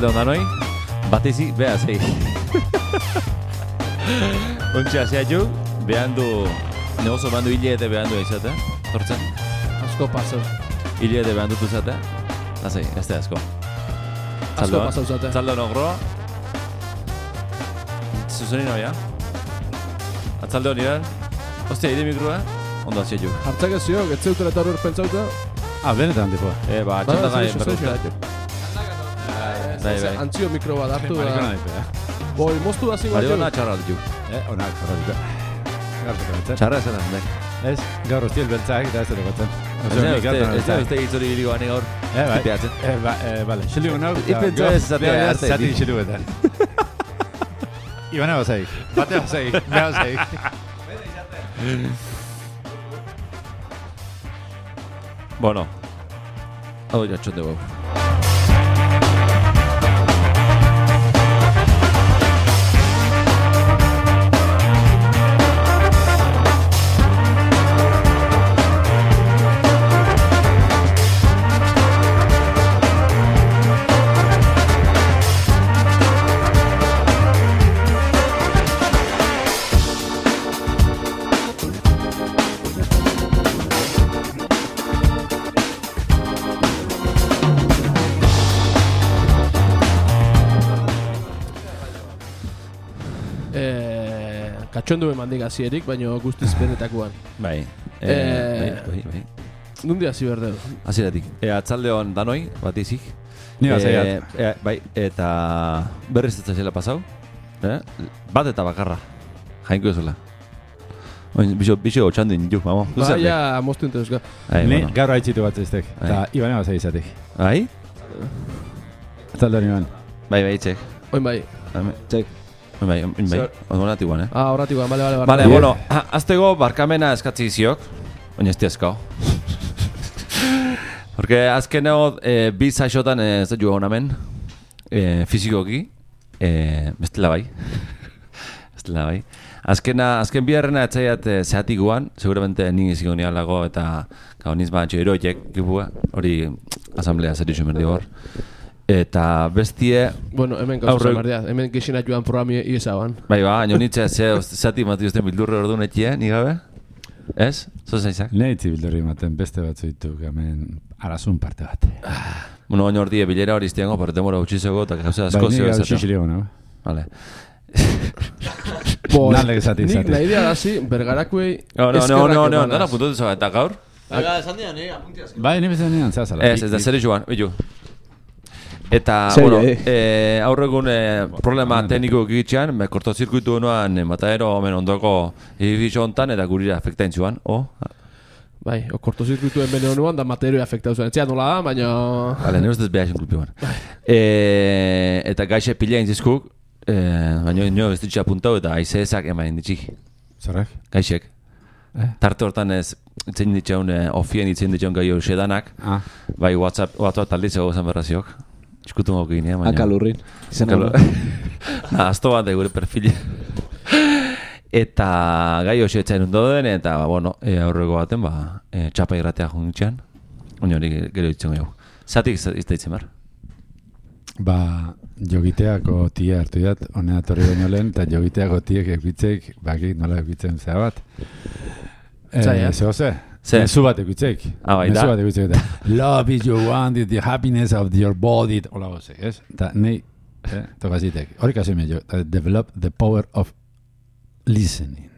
Atzalde ondan hoi, batezi, beha zei. Ontsi hasea ju, behan du, negozo behan du hilete behan du eizatea, tortzen, Asko pasau. hilete behan dutu zatea, Lasai, ez da asko. Asko pasau zate. Atzalde hon ogroa, zuzenin hoia, atzalde hon iran, Ostia, ide mikroa, ondo hasea ju. Hartzak ez ziok, ez zeutela eta horre pentsauta. Ah, benetan, tipo. E, ba, txanda gai, zeu, zeu, zeu, berrezta. Bai, bai. Antzio mikro bat hartu Marikona da. naipe, eh? Boi, moztu da zingo. Mariona txarra du. Eh, onak, jorratuko. Gaurtuko betzen. Txarra esan da. Ez, gaur ustiel beltzak eta ez dut gotzen. Ez da uste, da hitzori biligo gani gaur. Eh, bai. Tipeatzen. Eh, ba, eh, bale. Xilio nau. Ipentzu ez zatea arte, Zati xilu betan. Ibana bazaik. Batea bazaik. Beha bazaik. Bueno. Hau jatxon dugu. Eh, katxondu emandik hasierik, baina guztiz benetakoan. Bai. Eh, Eh, bai, bai. Nundi hasi berdeu. Hasieratik. E, atzalde hon danoi, bat izik. Ni bazaiat. e, bai, eta berriz ez zela pasau. Eh? Bat eta bakarra. Jainko ezula. Oin, biso, biso otxandu inu, vamos. Ba, ja, moztu enteuska. Bai, Ni bueno. gaur haitzitu bat ziztek. Bai. Eta Ibana bazai izatik. Bai? Zaldo niban. Bai, bai, txek. Oin bai. Txek. Bai, bai, bai. Ondonati guan, eh? Ah, horratikoan, bale, bale, Vale, bale. bueno, aztego barkamena eskatzi ziok, baina ez eskau. Porque azkeneo eh, bi zaixotan eh, ez dut joan hemen, eh, fizikoki, eh, bestela bai. bestela bai. Azkena, azken biharrena etzaiat eh, zehatikoan, seguramente nik iziko nialago eta gau niz bat eroiek gipua, hori asamblea zer iso merdi hor. Eta bestie, Bueno, hemen gauza Aurre- berdia. Hemen gexina joan programi iesaban. bai ba, baina nitxe ze zati mati usten bildurre ordu netie, ni gabe? Ez? Zo zaizak? Ne itzi bildurri ematen beste batzu ditu hemen arazun parte bat. Bueno, baina hor die bilera hori iztiango, pero demora utxizego eta gauza asko Bai, ni zeo gaur esateko. xixilio gona. Vale. Bo, Nalek esati, nik esati. nahi dira hasi, bergarakuei No, no, no, eskerrak no, no, emanaz. dara puntu duzu eta gaur? Ega, esan dian, eh, apunti azken. Bai, ni bezan Eta, Zer, bueno, eh? eh, aurregun eh, problema tekniko egitxean, me kortozirkuitu honuan eh, mataero omen ondoko edifizio hontan eta gurira afektain zuan, oh? Bai, o kortozirkuituen bene honuan da materioi afektau zuen. Etxea nola da, baina... Bale, nire ustez behar kulpi ban. Eh, eta gaixe pila intzizkuk, eh, baina nio ez ditxe apuntau eta aize ezak emain ditxik. Zerrak? Gaixek. Eh? Tarte hortan ez, itzen ditxeun, ofien itzen ditxeun gai hori sedanak, Ah. bai WhatsApp, WhatsApp taldi zego zen berraziok. Eskutu moko ginean, baina... Akalurrin. Izan Akalo- hori. Na, azto bat da gure perfile. eta gai hori etxain ondo den, eta, ba, bueno, e, aurreko baten, ba, e, txapa irratea jungitxean. Oina hori gero ditzen gau. Zatik iz- izteitzen bar. Ba, jogiteako tia hartu dat, honea torri baino lehen, eta jogiteako tiek ekitzeik, bakit nola ekitzen zea bat. Eh, Zaila. zeo ze? Ze? Mezu bat ekitzeik. Ah, bai, da? Mezu bat ekitzeik eta, love is your want, is the happiness of your body, hola gozek, ez? Eta eh, tokazitek, hori kasi me jo, eta develop the power of listening.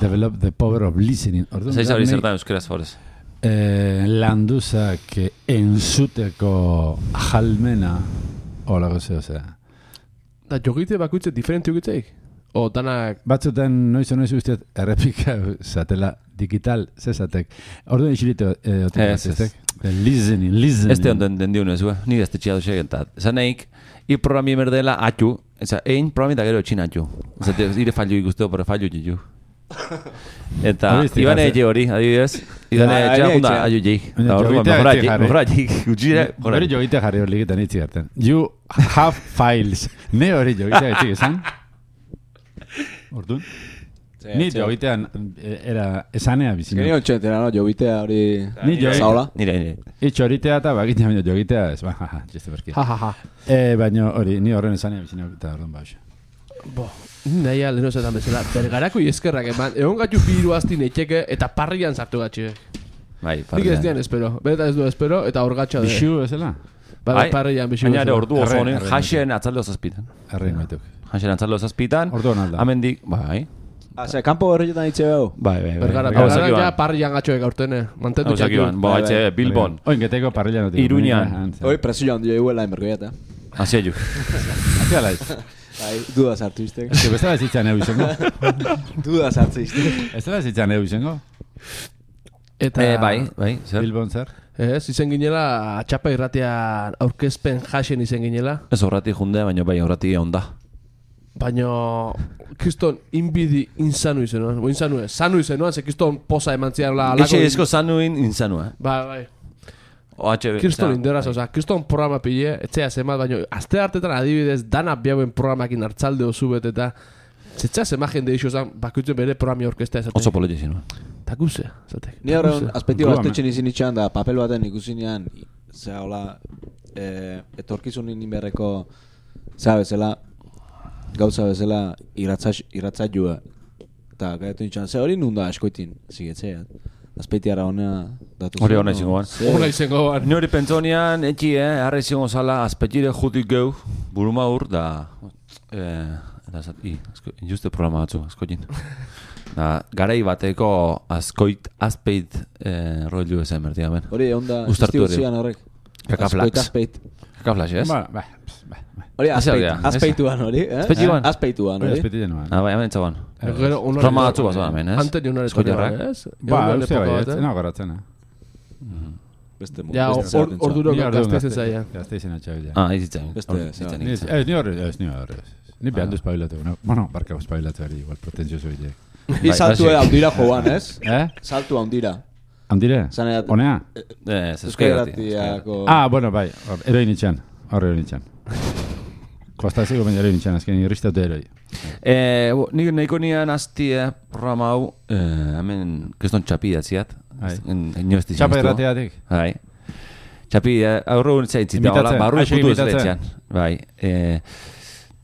Develop the power of listening. Orduan, da, hori zertan euskeraz forez. eh, landuzak entzuteko jalmena hola goze, osea. Da jogite bakoitze diferente jogitzeik? O danak... Batzutan noiz noiz usteet errepika zatela digital zezatek. Orduan isilite eh, otik Ez, eztek? Eh, Listening, listening. Ez te onden den diun ez, ni ez te txiatu xegen, eta zan naik, i programi merdela atxu, Eza, egin programi eta gero etxin atxu. Eza, ire fallu ikusteo, pero fallu jitu. Eta, Hori ez ibane etxe hori, adibidez. Ibane Ja, etxe etxea. aio jik. Eta orduan, mejora jik, mejora jik, gutxire, mejora Hori jogite jarri hori ligetan itzi garten. You have files. Ne hori jogite etxik esan? Orduan? Ni jogitean eh, era esanea bizina. Genio txentena, no? Jobitea hori... Ni jo- Zaola. Nire, nire. Itx horitea eta bagitea baino jogitea ez. Ba, jaja, jeste berki. Ha, ha, ha. Eh, baino hori, ni horren esanea bizina eta orduan bauxa. Bo, nahi leheno zetan bezala, bergarako eskerrak eman, egon gatu bi hiru asti netxeke eta parrian sartu gatxe. Bai, Nik ez parrilan. dian espero, benetan ez du espero, eta hor gatxa de. Bixu ezela? Bai, Bai, parrian bixu. Baina ere bezala. ordu oso honen, jasen atzaldo zazpitan. Arrein baituk. Jasen atzaldo zazpitan. Orduan alda. Amendik, bai. Ah, ze, kanpo horretan itxe behu. Bai, bai, bai. Bergara, zakiban. ja parrian gatxoek aurtene, mantendu bo, Bai, etxe, bai. Bilbon. Oin, geteko parrilla notik. Iruñan. Hoi, presio handia iguela enbergoiat, eh? Hasia juk. Hacia laiz. Bai, duda sartu iztek. Ez que bestela zitzan egu izango. duda sartu iztek. Ez dela zitzan egu izango. Eta, Eh, bai, bai, zer? Bilbon zer. Ez, izen ginela, atxapa irratian aurkezpen jasen izen ginela, Ez horrati junde, baina bai horrati onda. Baina kriston inbidi insanu nuen, bo insanu ez, sanu nuen, ze kriston posa eman ziarla Eixe esko zanuin insanua. Bai, bai. OH, Kriston inderaz, oza, kriston programa pile, etzea zemat, baina aste hartetan adibidez, dana biauen programakin hartzalde oso bet, eta zetzea zema jende iso zan, bakutzen bere programi orkesta esaten. Oso polete zinua. Ta guze, zatek. Ni horren aspektibo Guamen. astetxen izin itxan da papel baten ikusinean Zera, hola, eh, etorkizunin inberreko Zera bezala, gauza bezala irratzailua Eta gaitu itxan, ze hori nunda askoitin, zigetzea Azpeitiara honea datu Hori zen, ona izango ban. Hola izango ban. Ni hori pentsonian, etxi, eh, harra izango zala, azpetire jutik geu, buruma ur, da, eh, eta zat, i, asko, injuste programa batzu, askotin. Da, garai bateko azkoit, azpeit, eh, roilu esan bertia ben. Hori onda, zian horrek Kakaflax. Azkoit azpeit Kaka flash, ez? Ba, ba, pss, ba, ba. Hori Hazi azpeit, aldea, ez? azpeituan hori, eh? Azpeituan? Azpeituan Hori hori espetit nuan. Ah, bai, hemen. Gero, unare- Programa batzu bat hemen, ez? Anten unare Eskoitarrak. ez? Ba, uste bai, ez eh? nago garatzen, eh? Beste mu- Ja, orduro Ni orduan gazte gazte- zaia. Gazte izan atxabila. Ah, izitzen. Beste, izitzen, Ni, izitzen. ez, ni horre, ez, ni horre. Ni behan duz pabilatu, no? Bueno, barka pabilatu ari, igual potentzioso bile. Bi saltu bai, handira joan, ez? Eh? Saltu handira. Handire? Zan edat- Honea? Ez, Irratiako... Ah, bueno, bai, hor, eroin itxan. Hor eroin itxan. Kostaziko baina eroin itxan, azken irristaute eroi. Eh, bo, nik nahiko nian asti eh, programa hau, eh, hemen kriston txapi datziat. Txapa iztu. errateatik. Bai. Txapi, eh, hon zaitzita, Imitatzen, hola, barru aixo putu ez. Bai. Eh,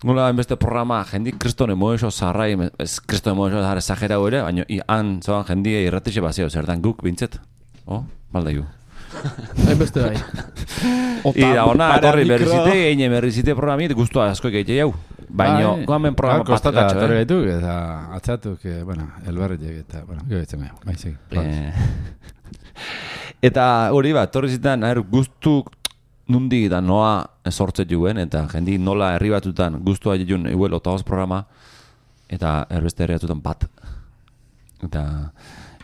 Nola beste programa, jendik kriston emoeso zarrai, ez kriston emoeso zara exagerau ere, baina han zoan jendia irratixe bazio, zertan guk bintzet. Oh, balda ju. Hainbeste bai. Ira, ona, etorri berrizite, eine berrizite programit, guztua asko egite jau. Baina, Bai. goamen programa kostata gatxo, etorri eh? gaituk, eta atzatuk, eh, bueno, elbarretik, eta, bueno, gero ditzen gaitu. Bai, eta hori bat, torri zitan, er, guztu nundi eta noa sortzet juen, eta jendi nola herri batutan guztua jun iguel otagoz programa, eta erbeste herri batutan bat. Eta,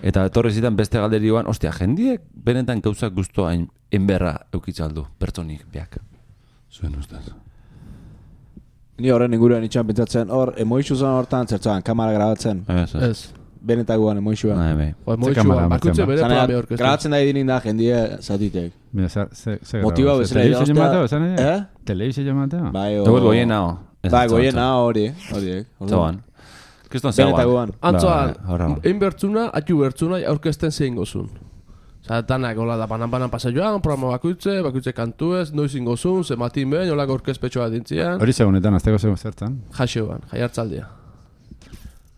eta etorri zitan beste galderi joan, ostia, jendiek benetan gauzak guztua hain enberra eukitzaldu, pertsonik biak. Zuen ustez. Ni horren inguruan itxan pentsatzen, hor, emoixu zen hortan, zertzoan, kamara grabatzen. Ez, ez. Ez. Benetakoan emoixua. Bai, bai. Ba, moitxua, kamara bakutze ba? bere Zan edat, orkestu. grabatzen da idinin da jendie zatitek. Mira, ze, ze, ze Motiba bezala ze telebizio irabaztea- jomateo, esan ere? Eh? Telebizio jomateo? Bai, o... Ego goien nao. Bai, goiena hori, horiek. Zauan. Kriston zauan. Benetakoan. Antzoan, Ba, horra. egin bertzuna, atu bertzuna, aurkezten zein gozun. Osa, danak, hola, da banan-banan pasa joan, programa bakutze, bakutze kantu ez, noiz ingozun, ze matin behin, hola aurkezpetxoa dintzian, Hori segunetan, azteko segun zertan. jaxoan, jaiartzaldia.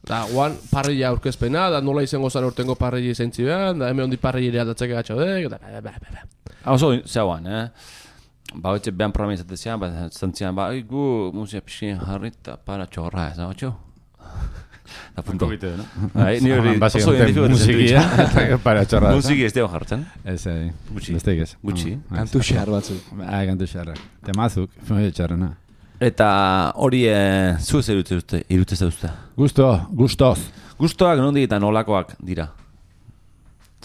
Da, guan, parrilla aurkezpena, da nola izango zan urtengo parrilla izentzi behan, da hemen ondi parrilla aldatzeke gatxodek, da, ba, ba, ba, ba. Ah, Oso zauan, eh? Ba, hotxe behan programa izaten zian, ba, zantzian, ba, "Ai, gu musika pixin jarrita para txorra, ez da, hotxo? Da punto. no? Bai, ni hori oso Basikamente identifikatzen musikia, dut. para txorra. Musiki ez deo jartzen. Ez, eh, Gutxi. ez. Gutxi. Ah, Kantu xar batzuk. Ah, kantu xarrak. Temazuk, foi txarrena. Eta hori, eh, zu ez irutze duzte, irutze duzte. Gusto, gustoz. Gustoak nondik eta nolakoak dira.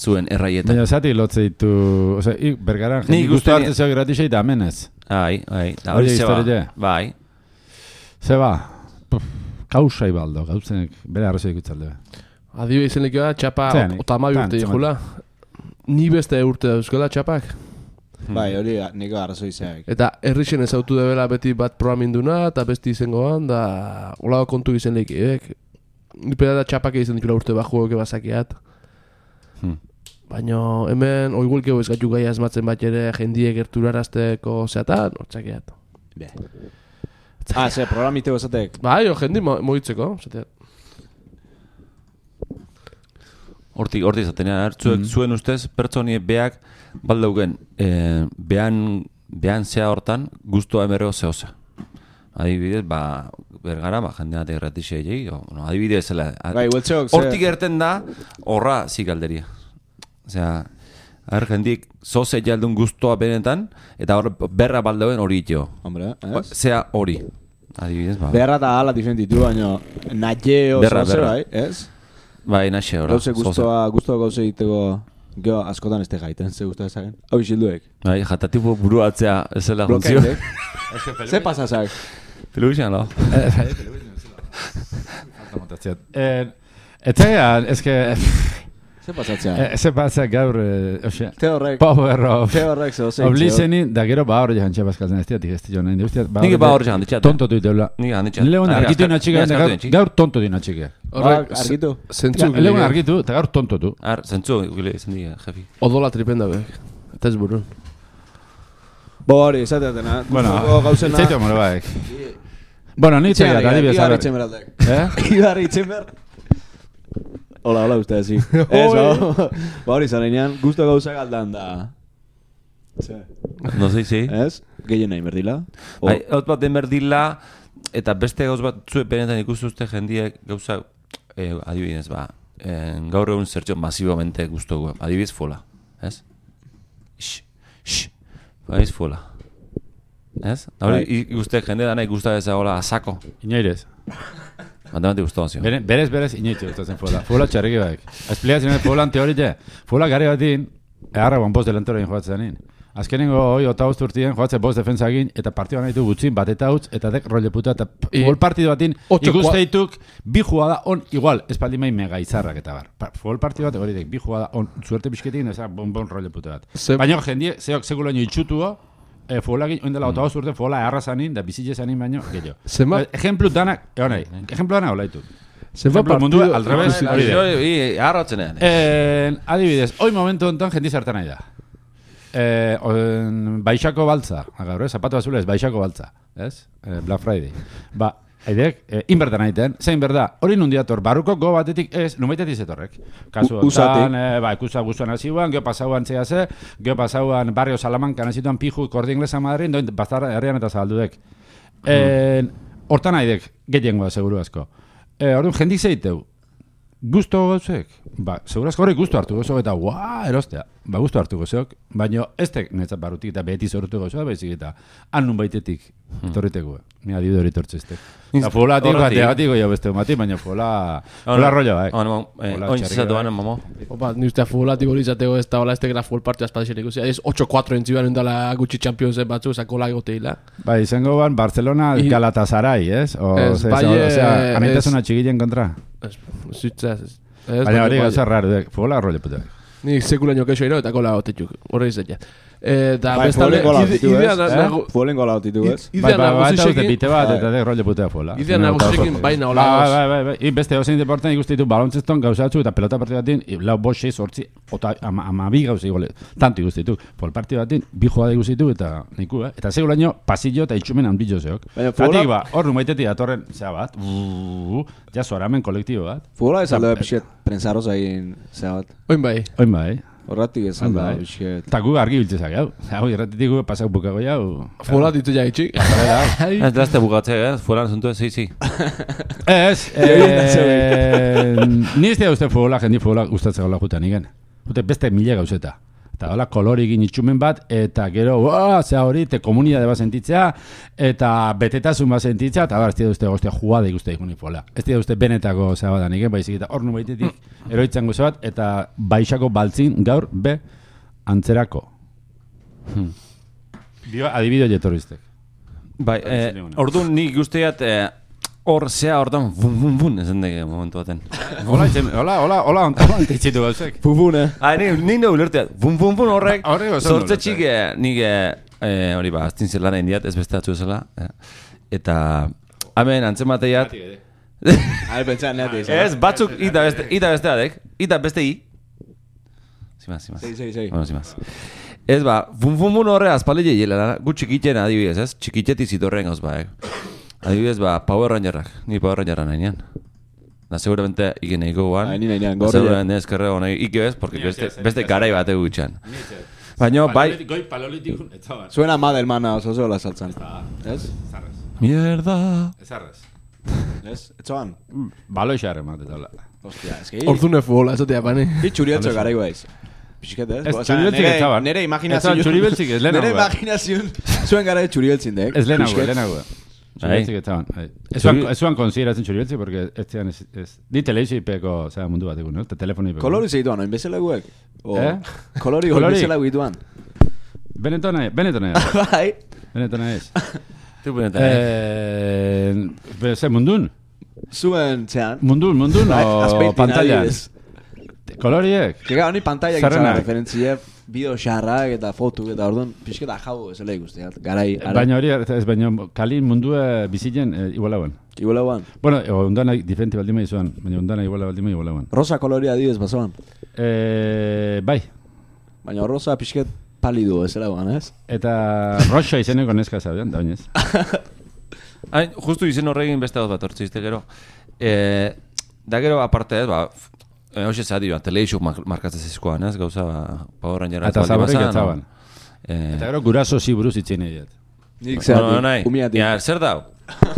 Zuen erraietan. Baina zati lotze ditu, oza, ik, bergaran, Nik jendi gusto hartzen zeo gratisei da amenez. Bai, bai. Da Hori zeba. Bai. Ze ba, puf, kausa ibaldo, gauzenek, bere arrozio ikutzalde. Adibe izen lekioa, txapa Zean, otama tan, urte jula. Ni beste urte dauzkela txapak. Bai, hori niko arrazoi zeak. Eta herrixen ezautu debela beti bat programinduna, eta besti izangoan, da olako kontu izen lekiek. Ni peda da txapak egiten dikula urte bajuok bazakiat. Hmm. Baina hemen oiguelkeo ez gaitu gai asmatzen bat ere jendie gerturarazteko zeatan, hortzakiat. Be. Ah, ze, programiteo esatek. Bai, o jendi mo moitzeko, zateat. Hortik, hortik zatenean, er, zuek, zuen ustez, pertsoni beak, baldaugen, e, behan, behan zea hortan, guztua emerrego zehoza. Adibidez, ba, bergara, ba, jende bat erratixea egin, o, no, adibidez, zela, Bai, hueltzeok, ze- hortik erten da, horra zikalderia. Osea, er, jendik, zoze jaldun guztua benetan, eta hor berra baldauen hori jo. Hombre, Ba, ez? Zea hori. Adibidez, ba. Beharra da ala diferentitu, baina nahieo Berra, zoze, berra. bai, ez? Bai, naxe horra. Gauze guztua, guztua gauze egiteko Gero askotan ez te gaiten, ze guztua ezagen. Hau isilduek. Bai, jatatipo buruatzea ez zela funtzio. Blokeatek. Ze pasa zak? Peluixan, no? Eh, Etxean, ez que... Ze pasatzea? Eh, Ze pasa gaur, eh, ose, Te horrek. power of... Te horrek zeo zein. Of listening, da gero ba hori jantxe bazkaltzen ez diatik ez dio nahi guztiat. Nik ba hori jantitxat. Tonto duiteula. Nik handitxat. Leon argitu inatxika, gaur, gaur tonto du inatxika. Horrek, argitu. Zentzuk Leon argitu, eta gaur tonto du. Ar, zentzu, gile izan dira, jefi. Odola tripenda bek. Eta ez burun. Bo hori, esateatena. Bueno, gauzena. zeitu amore baek. Bueno, ni txegat, adibidez, Ibarri ber. txemeraldek. Eh? Ibarri txemer. Hola, hola, uste ezi. Ez, ba, ba hori zarenean, guztu gauza galdan da. Ze. No sei, si. Ez? Gehien nahi berdila. O- Bai, hot bat den berdila, eta beste gauz bat zuek benetan ikustu uste jendiek gauza, eh, adibidez, ba, eh, gaur egun zertxo masibamente guztu gu, adibidez fola, ez? Ix, ix, baiz fola. Ez? Da Hori, Bai. ikuste jende dana ikusta ez hola asako. Inoirez. Mandamante guztu zio. Bere, berez, berez, inoitu gustatzen fola. Fola txarriki baek. Espliatzen fola teorite. Fola gari batin, eharra guan bost delantorein joatzen zanin. Azkenengo hoi ota bost urtien joatzen bost defensa egin, eta partioan nahitu gutxin bat eta utz, eta dek role puta, eta futbol partido batin Ocho ikusteituk bi jugada on igual, espaldi mai mega izarrak eta bar. Pa, futbol partido bat hori dek, bi jugada on, suerte pixketik, ez bon bon role puta bat. Baina jendie, zeok sekulo ino itxutuo, e, futbola egin, oindela ota bost urte futbola eharra zanin, da bizitze zanin baino, gehiago. Zenbat- Eh, Ejemplu danak, egon nahi, ejemplu danak olaitu. Zenbat Ejemplo, mundua partido- al revés, Bai, hori da. Hori, harrotzenean. Eh, adibidez, hoy momentu honetan jendi zartan nahi da. Eh, on, baixako baltza, gaur, eh, zapatu azula ez, baixako baltza, ez? Eh, Black Friday. Ba, Aidek, eh, inberda nahiten, zein berda, hori nundiator, barruko go batetik ez, numaitetik zetorrek. Kasu honetan, eh, ba, ikusa guztuan hasi guan, geho pasauan zea ze, geho pasauan barrio Salamanca nazituan piju kordi inglesa Madrid, doin, bastar herrian eta zaldudek. Eh, hortan aidek, gehiengoa, seguru asko. Eh, orduan, jendik zeiteu, Gusto gozek? Ba, segurazko horrek gusto hartu gozok eta guaa, erostea. Ba, gusto hartu gozok. Baina ez tek netzat barutik eta beti zortu gozok, baizik eta han nun baitetik torriteko. Ni adibide hori tortzeztek. Eta fola atik Horretik. batea batiko jo beste mati, baina fola... Fola rollo, bai. Ono, eh, Fola oin txarrika, zizatu banen, mamo. Opa, ni uste futbolatik hori izateko ez da hola ez tekera full partia espadixen ikusi. Ez 8-4 entziban endala gutxi Championsen batzu, zakola egoteila. Bai, izango ban Barcelona I- Galatasaray, ez? O, Ez, bai, ze- osea, eh, anaitasuna ez- txigilen kontra. Ez, zitza ez. Ez, Baina hori bai. gauza raro, dek, fola rollo puta. Ni sekulaino kexo iro eta kola gotetxuk. Horre izan Eta Bai, bestalde, idea Eh? nago- Futbolen gola autitu, ez? Bai, idea bai, bai, eta uste nagusisekin, bite bat, Bai. eta dek rollo putea fola. idea nagusisekin baina hola Bai, goz. bai, bai, bai. I beste ozein deporten ikusten ditu balontzeston gauzatzu eta pelota partidu batin, i, lau bost, sei, sortzi, ota, ama, ama bi gauza igual, tanto ikusten ditu. Pol partidu batin, bi jugada ikusten ditu eta niku, eh? Eta segulaino, pasillo eta itxumen hanbillo zeok. Baina Zatik ba, hor numaitetik datorren, zea bat, ja zoramen kolektibo bat. Futbola ez alde pixet prensaroz egin, zea bat. Oin bai. Oin bai, Horratik ez alde Bai. pixet. eta gu argi biltzezak, hau. Hau, irratitik gu pasau bukago jau. Futbola ditu ja itxik. Ez da, ez da bukatzea, eh? Fueran zuntu ez, sí, Ez, eh, ni ez dira uste futbola, jendi futbola gustatzen gola jutan igen. Jute beste mila gauzeta. Eta hola kolorikin itxumen bat, eta gero, ua, zea hori, te komunidade bat sentitzea, eta betetasun bat sentitzea, eta bar, ez dira uste goztea jugada ikuste ikuni futbola. Ez dira uste benetako zea bat igen, baizik eta hor nubaitetik eroitzen gozo bat, eta baixako baltzin gaur, be, antzerako. Dio, adibideo jetorriztek. Bai, eh, orduan nik guztiat, eh, hor zea hortan, bun, bun, bun, esan dege momentu baten. Hola, itzen- hola, hola, hola, hola, antitxitu gauzek. Fufune. Ah, ni, ni no ulerteat, bun, bun, bun horrek, Horrek oso sortze ulertzen. txik, eh, nik, eh, eh, hori ba, aztin zelana indiat, ez beste atzu zela, eh. eta, hemen antzemateiat, Habe pentsa neate izan. Ez, batzuk ita beste, ita beste adek, ita beste i. Zimaz, zimaz. Segi, segi. Bueno, zimaz. Ez ba, fun fun fun horre aspaldi jehiela, gu txikiten adibidez, ez? Txikiteti zitorren gauz ba, eh? Adibidez, ba, Power Rangerrak, ni Power Rangerra nahinean. Da, seguramente iken nahiko guan. Bai, ni nahinean, Da, gorri. Seguramente ezkerre honai, ike ez, porque Ni ez, beste, ez, ez, beste ez. garai bat egutxan. Baina, bai, Goi palolitik, ez zaban. Suena Madelmana oso zola saltzan. Ez? Zarrez. mierda. Ez arrez. Ez? Etzoan? Baloi xarre mate taula. Ostia, eski. Orduan futbola, esatea bani. Bi txurieltzo gara guaiz. Pixket, ez? Ez, nere- ez zaban. Nere imaginazio... Ez zaban, txurieltzik ez, lehenago, Nere eh. imaginazio... Zuen gara txurieltzin, dek. Ez lehenago, lehenago. Txurieltzik ez zaban. bai. Ez zuan- ez zuan konsideratzen txurieltzik, porque ez zian ez... ez- Ni teleizipeko, zera mundu bat egun, no? Te telefoni peko. Kolori zeituan, oin bezala guek? O, Eh? Kolori oin bezala guituan. Benetan nahi, benetan nahi. Bai. Benetan nahi ez. Tu benetan, eh? Eh, be- ze mundun? Zuen, zean. Mundun, mundun Bai, o adibidez. Koloriek? Que gara, honi pantalla Zerrenak. gitzara referentzie, bideo xarrak eta fotu eta orduan, pixketa jau ezela ikusteat. Garai, ara. Baina hori, ez baina kalin mundua bizitzen eh, igualauen. Iguala guan. Bueno, o undana diferente baldima izuan, baina undana iguala baldima igualauen. Rosa koloria adibidez basoan. Eh, bai, Baina rosa pixket palidu ezela guan, ez? eta roxa izeneko neska zabean, da bainez. Hain, justu izen horregin beste gauz bat hortzizte gero. E, da gero aparte ez, ba, e, hoxe zati, ba, teleixuk mar markatzen zizkoan, ez, gauza, Power Rangera Eta zaborrik ez zaban. E, Eta gero guraso zi buruz itzen egiat. Nik no, no, nahi. umiatik. Ja, zer dau?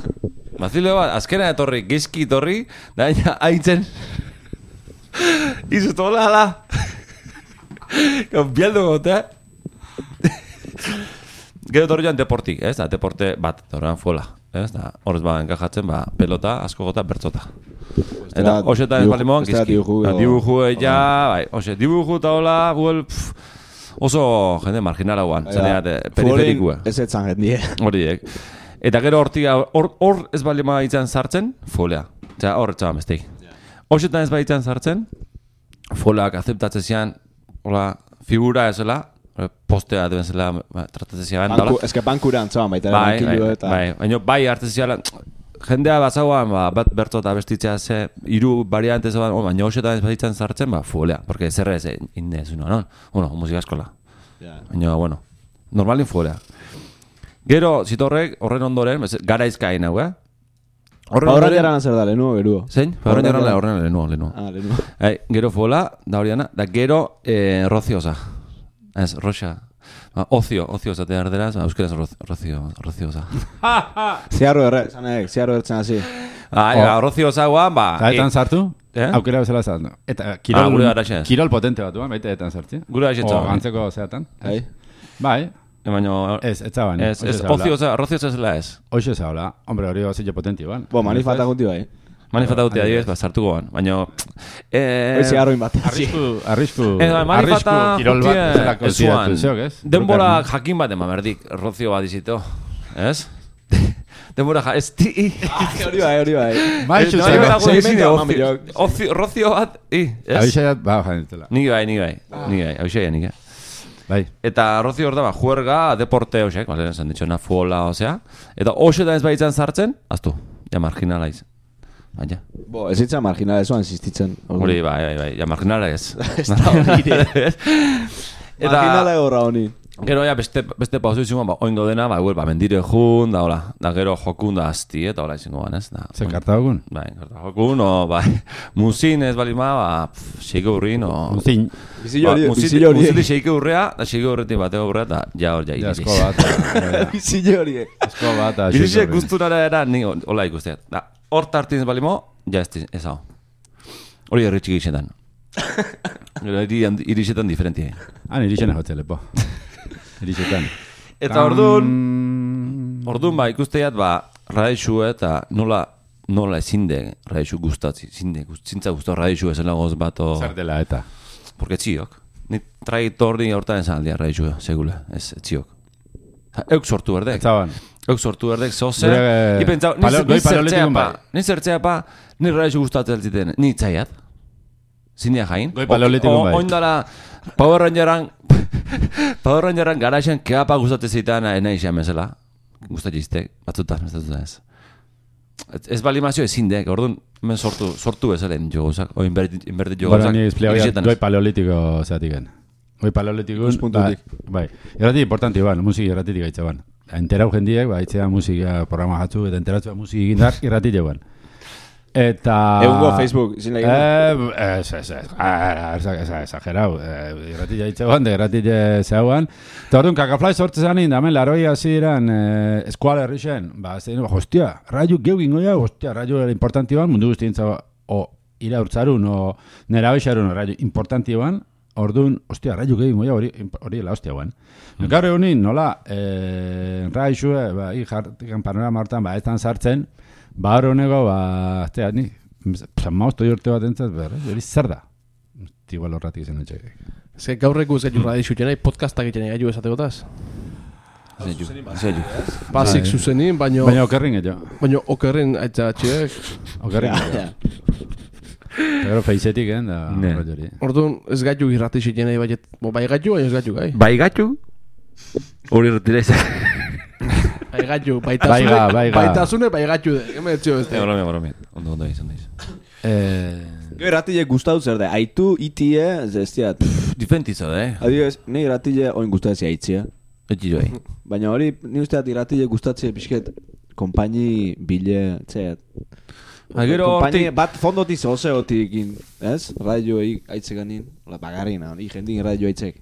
Bazile bat, azkena etorri, gizki etorri, da baina haitzen. Izu tola da. Konfialdu gotea. Gero etorri joan deportik, ez? Da, deporte bat, horrean fuela. Ez? Da, horrez ba, enkajatzen, ba, pelota, asko gota, bertzota. Eta, hoxetan ez ez da gizki. dibuju ja, bai, hoxe, dibuju eta hola, guel, pff, oso jende marginala guan, zaneat, periferikua. Ez etzan jendie. Horiek. Eta gero hortik, hor, hor ez bali baitzen sartzen, folea. Osea, hor etxaban besteik. Hoxetan ez baitzen sartzen, foleak azeptatzen zian, hola, figura ezela, postea deben zela, ba, tratatzen zian, Banku, dala. eske bankura antzoan baita. ere, Bai, bai, eta... bai, baina bai hartzen jendea bazagoan, ba, bat berto eta bestitzea ze, hiru variante zegoen, oh, baina hoxetan ez baitzen sartzen, ba, folea, porque zer ez, eh, inde ez, no, no? Bueno, musika eskola. Ja. Baina, bueno, normalin fuera. Gero, zitorrek, horren ondoren, bez, garaizkain hau, eh? Horren Ahora ondoren- jaran zer da, lehenuo, geruo. Zein? Horren jaran la, horren lehenuo, lehenuo. Ah, lehenuo. Hai, gero fola, da hori da gero eh, roziosa. Ez, roxa. Ba, ocio, ocio zatea erderaz, ba, euskeraz roz- rozio, roziosa. Ziarro erre, zanek, ziarro ertzen hasi. Ai, ba, roziosa guan, ba... Eta etan sartu? Eh? Aukera bezala sartu. Eta Ah, kirol, ez. kirol potente bat duan, baita etan sartzi. Gure garaxe O etzaban. antzeko zeatan. Bai. Bai, E, baina, ez, ez zaban. ez, ez, oziosa, roziosa zela ez. Hoxe zaula. Hombre, hori hori potenti ban. Bo, manifata gunti bai. Manifata dute adibidez, ba, sartuko ban. Baina, eh... Hoi ziarroin bat. Arrisku, arrisku, bai, manifata arrisku kirol bat jutie bezalako ez zuan. ziratu zeok, ez? Denbora jakin bat eman berdik, rozio bat izito. Ez? Denbora ja, ez ti... Hori bai, hori bai. Bai, Eh, bai. ocio- Rozio bat, i, ez? Abixaiat, ba, janetela. Ni bai, ni bai, ni bai, hau nik, eh? Bai. Eta rozio hor da, ba, juerga, deporte, hoxek, bale, esan ditxona, fuola, osea. Eta hoxe da ez baitzan sartzen, aztu, ja marginala iz. Baina, Bo, ez itza marginal ezoan existitzen. hori, bai, bai, bai, ja marginala ez. Ez da hori. Eta, Marginala gorra honi. Gero ja beste beste pauso izango ba oingo dena ba igual ba mendire jun da hola da gero jokun da asti eta hola izango ban, ez da. Zer karta dugun? Bai, karta jokun o bai musin ez bali ma ba xeike urrin o Muzin, Bizillo hori, Ba, bizillo hori. Musili xeike urrea da xeike urretik bateko urrea da ja hor ja ja, iriz. esko bat. Bizillo hori. Esko bat, da, Iriz xuxa horren. gusturara era ni hola ikusteat. Da hor tartin ez balimo ja ez ez hau. Hori herri txiki izetan. Handi- irisetan diferentia. Han irixena hotze lepo. Irixetan. Eta orduan, Orduan ba, ikusteat ba, raixu eta nola nola ezin de raixu gustatzi, ezin de guztintza gustu raixu ezela goz bat o... Zer dela eta. Porque txiok. Ni traitordi hortan esan aldia raixu, segula, ez txiok. Euk sortu berdek. Etzaban. Euk sortu berdek, zoze. Gure, Ni pentsau, ni, zertzea pa, bai. ni zertzea pa, ni raixu gustatzen ziten, ni itzaiat. Zinia jain. Goi paleolitikun O- bai. Oindala, Power Rangeran, Power Rangeran garaxen keapa gustatzen zitan nahi izan bezala. Gustatzen iztek, batzutan, ez dut ez. ez- ez balimazio ezin dek, orduan, hemen sortu, sortu bezalen jo gauzak, o invertit jo Bueno, gauzak. ni irisetan goi paleolitiko zatiken. Goi paleolitiko, Ikuspuntutik. bai. Errati importanti ban, musiki erratitik gaitza ban. Enterau jendiek, ba, itzea musika programa jatzu, eta enteratzea musiki egindar irrati ban. Eta... Egungo Facebook, izin lehik. Eh, ez, ez, ez, ez, ez, exagerau. Eh, irrati ban, de irrati zeuan. Eta orduan, kakaflai sortze zanin, damen, laroi hasi diran, eh, eskuala herri zen, ba, zein, hostia, raio geu gingo ja, hostia, raio era importanti ban, mundu guztien zau, o, ira urtzarun, o, nera bexarun, raio importanti ban, orduan, hostia, raio geu gingo ja, hori, hori la hostia ban. Gaur egunin, nola, eh, raixue, ba, hi, jartikan panorama hortan, ba, ez tan sartzen, ba, hor honego, ba, aztea, ni, San Maosto urte bat entzat, ber, hori zer da? Igual horratik izan dutxek. Ze gaur egu ez gaitu radixu jenai, podcastak egiten gaitu esate gotaz. Zeitu, zeitu. Basik Bai. zuzenin, baino, Baina okerrin gehiago. baino okerren aitza txiek. Okerrin Gero feizetik, eh, da, Ne. hori. Orduan, ez gaitu irratixi jenai, baiet, bo, bai gaitu, baina ez gaitu gai. Bai gatu, hori retira izan. Bai gaitu, baitasune, Baiga, baiga. baitasune, bai gaitu, hemen etxio ez Eh, bromia, bromia. Ondo, ondo izan daiz. Eh, Gero irratile gustatu zer da, aitu, itie, ez ez diat. Diferentizo, eh? Adibidez, ni irratile oin gustatzea aitzia. Eti joai. Baina hori, ni usteat irratile gustatzea pixket, kompaini bile, txeat. Ha, gero Konpaini hortik- bat fondotik zozeotik, ez? Radio aitze ganin, hola, bagarrina, hori jendin radio aitzek.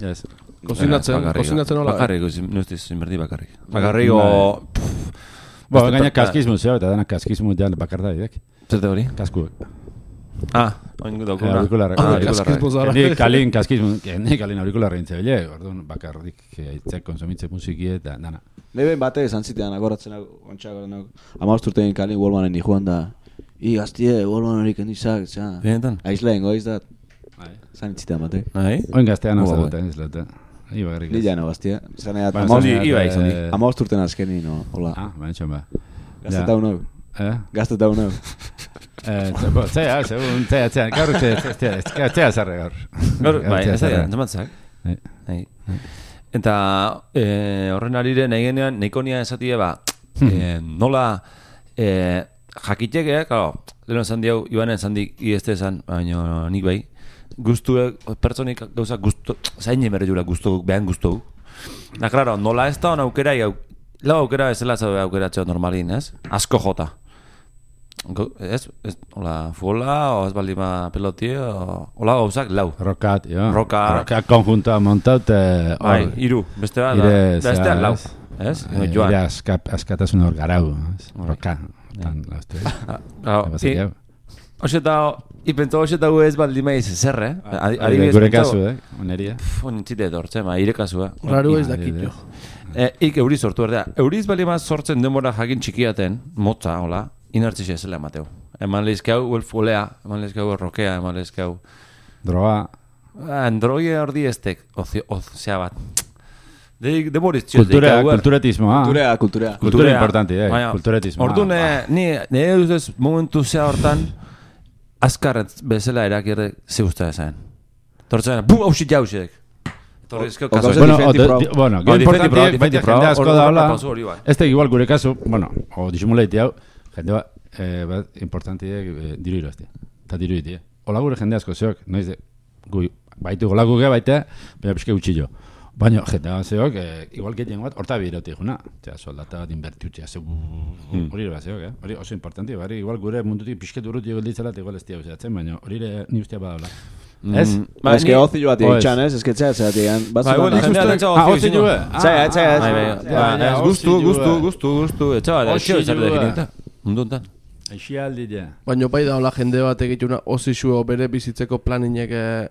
yes. Kozinatzen, kozinatzen hola. Bakarrik, no estiz, inberdi bakarrik. Bakarrik, o... Bo, Beste gaina kaskismu zeo, eta dana kaskismu jan bakarda idek. Zerte hori? Kasku. Ah, oin daukuna. Aurikularrak. Aurikularrak. kaskismo zara. Ni kalin kaskismu, ni kalin aurikularra intze bile, orduan bakarrik aitzek konsumitze musiki eta dana. Nebe bate esan zitean agoratzen hau, ontsa agoratzen hau. Ama usturtein kalin Wallmanen joan da. I, gaztie, Wallman horik endizak, zera. Benetan? Aizleen goiz dat. Bai. Zan itzitean bate. Nahi? Oin gaztean hau zaten, ez leheta. Hi bakarrik. Ni jano gaztie. Zan zaneat, iba di. eh, ama usturten azkeni, no, hola. Ah, txon ba. Gazteta unau. Eh? Gazteta unau. Eh, zea, segun, zea, zea, gaur, zea, zea, zea, zarre gaur. Gaur, bai, ez da, zarre. antzamantzak. Bai. Bai. Eta eh, horren arire nahi genean, nahiko nia esatie ba, eh, nola eh, jakiteke, claro, leheno esan diau, Ibanen esan dik, ieste esan, baina nik bai, guztue, pertsonik gauza guztu, zain emere jura guztu, behan guztu. Da, claro, nola ez da hon aukera, lau aukera ez dela zabe aukera txeo normalin, ez? Asko jota. Go, ez, ez, hola, futbola, o ez baldima peloti, o, hola gauzak, lau. Rokat, jo. Roka. Roka konjunta montaut, eh, Bai, iru, beste bat, ire, da, da lau, ez? eh, Joan. ire askap, askatasun hor garau, ez? Bai. Roka, tan, lauzte. Ah, claro, Ebazak i-. Hoxe hoxe eta gu ez baldima iz zerre, eh? Adi- Adibidez, Adibidez, gure kasu, eh? Oneria. Pff, Onintzite etortze, ma, ire kasua. Raru ez dakit jo. Eh, ik euri sortu berdea. Euriz balima sortzen denbora jakin txikiaten, motza, hola, inertzia zela emateu. Eman lehizkau, el folea, eman lehizkau, el rokea, eman lehizkau. Droga, Androie ordi estek, ozi, ozea bat. De, demoriz txio, kultura, deikau, er. kulturetismoa. Kulturea, kulturea. Kultura importanti, eh? Baina, Kulturetismoa. Orduan, eh, ni, nire ustez momentu zea hortan, azkar bezala erakirre ze usta esan. Tortzen, bu, hausit jausek. Torrizko O- kaso. o gauza Bueno, o, bueno, gero importanti, baita Pro, jende asko da hola. bai. Ez da igual gure kasu, bueno, o disimulaiti hau, jende bat, eh, bat importanti eh, diru irazti. Eta diru iti, eh. Ola gure jende asko zeok, noiz de, gu, baitu gola guge baita, baina pixke gutxi jo. Baina jende bat zeok, eh, igual getien bat, horta biroti juna. Osea, soldata bat inbertiutzea, ze, hori bat zeok, eh. Hori oso importanti, bari, igual gure mundutik pixke durut jo gelditzela, eta igual ez diau zehatzen, baina hori ere ni ustea badala. Ez? Ba, eske ozi joat Oh, ez. eitxan, ez? Eske txea zeatean. Bai, bueno, Batzutan, jendea dentza Ah, ozi ozi zinua. jo, Zea, zea, zea. Bai, bai, Ja, bai, ja, ez gustu, gustu, gustu, gustu, etxa bat, Osi etxeo Mundu enten. Aixialdi ja. Baina bai da hola jende bat egituna osixu bere bizitzeko planinek eh,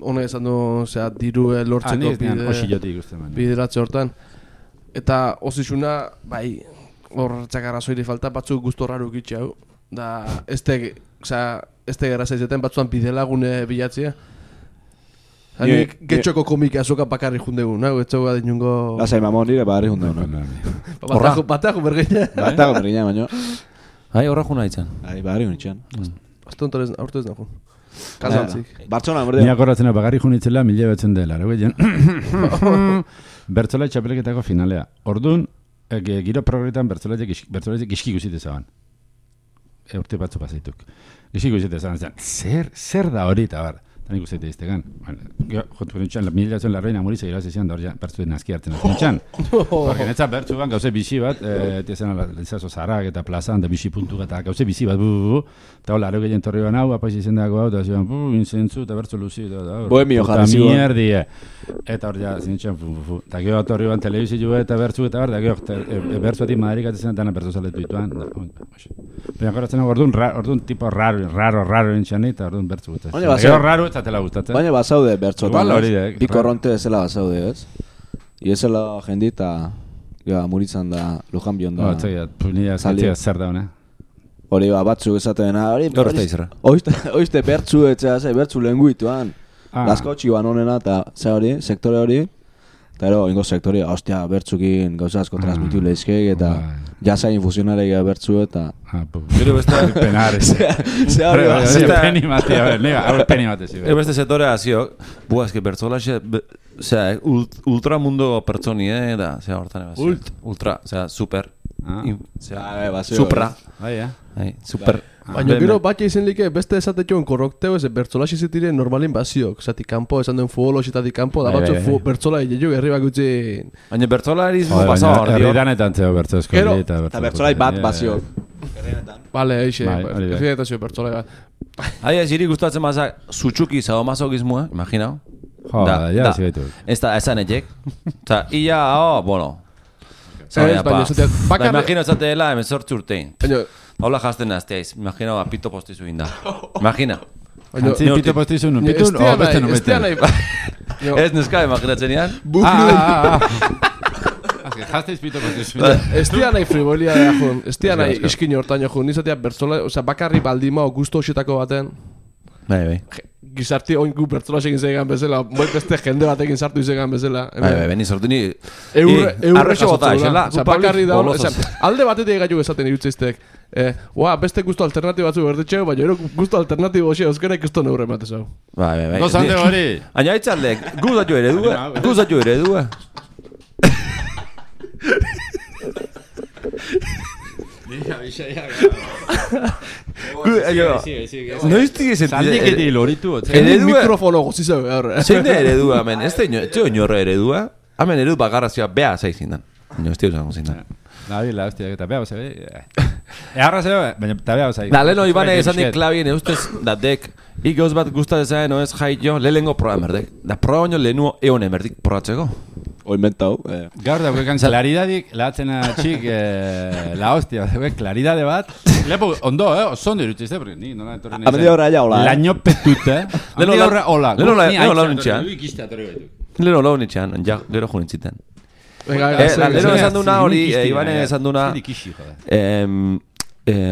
honek esan du, zera, diru eh, Ah, lortzeko nian bide, bideratze hortan. Eta osixuna, bai, hor txakarrazoiri falta batzuk gusto raru gitxe hau. Da, ez te, ez te gara zaizeten batzuan bidelagune bilatzea. Ni- Hanik getxoko komika azoka bakarri jundegu, nago, etxoko bat inungo... Lasai mamon nire barri jundu. no? Batajo, batajo bergeina. Batago bergina, baino. Bai, horra juna itzan. Ai, barri hunitxan. Azte hontara ez, aurte ez nago. Kasantzik. Bartzona, Ni berde. akordatzen bagarri junitzela mila betzen dela, ero gehien. Bertzola txapeleketako finalea. Ordun e, ge- giro progretan bertzolatik giski guzite zaban. E, urte batzu pasaituk. Giski guzite zaban, zer, zer da hori, eta bar, eta nik uste iztegan. Bueno, gero, jotu nintxan, mila zen larreina muri zegila zezian, da hori ja, bertzu naski hartzen hasi nintxan. Porque netza bertzu ban gauze bizi bat, eh, tiezen lizazo zarak eta plazan, da bizi puntu eta gauze bizi bat, bu, bu, bu, eta hola, aro gehien torri ban hau, apaiz izendako hau, eta zian, bu, inzentzu, eta bertzu luzi, eta da, Bohemio jarri zigoen. mierdi, eh. Eta hor ja, zintzen, fu, fu, fu. Eta gero torri ban telebizio eta bertzu, eta bar, da gero, e, e, bertzuatik Madrid atezen dana bertzu zaletu dituan. Da, oi, oxe. Baina goratzen nago, orduan, orduan tipo raro, raro, raro eta orduan bertzu gustatzen. Baina Gero bazau- raro, eta tela gustatzen. Baina bazaude bertzotan. Igual hori ez? da, Bi ra- korronte bezala bazaude, ez? Iezela jendi eta ja, muritzan da Lujan bion da. etzaiat, punia Zaldi. zentzia zer da, hona. Hori ba, batzuk esatena, hori... Gaur ez da izarra. Oizte, bertzu etzea, ze, bertzu lenguituan. Ah. Laskotxi ban honena, eta ze hori, sektore hori. Eta ero, ingo sektore, ostia, bertzukin gauza asko transmitu lehizkeik, eta Bai. jasa infusionarek bertzu, eta... Ah. Gero beste, Penares. Ze hori, Bai, bai, ze- bai, Peni mati, a ver, nega, hau peni mati gero beste sektorea ziok, bua, eski bertzolaxe, be- Osea, ult, ultramundo pertsoni, eh, da, zera hortan eba. Ult. Ultra, osea, super. Ah. In, zera, Ah, bai, Bai, eh? Bai, super. Baina gero batxe izen like beste esatetxoen korrokteo ez bertzolaxi zitire normalin baziok. Zati kanpo, esan duen futbolositatik kanpo, da Bai, batzu bai, fu- bertzola egin herri bakutzi... Baina Joder, pasau baina hor, dio. herridanetan zeo bertzo esko. Gero- eta bertzolai bat bazio. Bale, eixe, Bai, hori da. ez eta zio bertzola bat. Hai, ez iri gustatzen mazak, zutsuki sadomasokismoa, imaginau. Jo, ja, ez gaitu. Ez da, esan etxek. Osa, ia, oh, bueno. Ez, baina esatea, Da, imagino esateela, emezortzi urtein. Baina, Hola jazten azteaiz, imagino apito postizu inda. Imagina. Antzi, pito postizu nun, pitu, ez dia o beste nahi, nun ba- Jo, Ez neska, imaginatzen ean. Ah, ah, ah. Azke, jazteiz pito postizu. Ez dia nahi frivolia da jun, ez dia nahi iskin hortaino jun, nizatea bertzola, osea, bakarri baldima o gusto hosietako baten, Bai, bai. Gizarti oin gu bertzola egin zegan bezala, moi beste jende batekin sartu izegan bezala. Bai, bai, beni sortu ni... Eurre, I, eurre bota, esela. da. Osea, bakarri da, osea, alde batetik gaitu esaten irutzeiztek. Eh, ua, beste gusto alternatibo batzu berdetxe, baina ero gusto alternatibo hoxe, euskara ikusto neurre matez hau. Bai, bai, bai. Gozante hori. Baina itzaldek, guzatu eredua, guzatu eredua. Noiztik ez Zaldiketi loritu, otze. Eredua- Eredua... mikrofono gozi zeu, gaur. Zein da eredua, hemen, ez da ino- ez da inorra eredua. Hemen eredu bakarra zioa, beha zai zindan. Baina ez tiozango zindan. La bila, hostia, eta beha bozai. Eharra zeo, baina eta beha bozai. Da, leno ibane esan dik klabien, eustez, da dek, ikoz bat gustatzen zaen, no ez jai jo, lehengo proa merdek. Da proa baino lehenuo eon emerdik proatzeko. Oi mentau, eh. Gaur da, guekan klaridadik, lahatzen txik, eh, la hostia, guek, klaridade bat. Lepo, ondo, eh, oso ondo irutizte, porque ni, nola etorri nahi Amendi horra ja hola, eh. Laino petut, eh. La- horra hola. leno la- Ni leno la aitzan nintxean. etorri, ikiste etorri baitu. Leno lau nitxean, ja, gero Eh, la- zer- leno zer- esan duna hori, eh, Ibane eh, esan duna-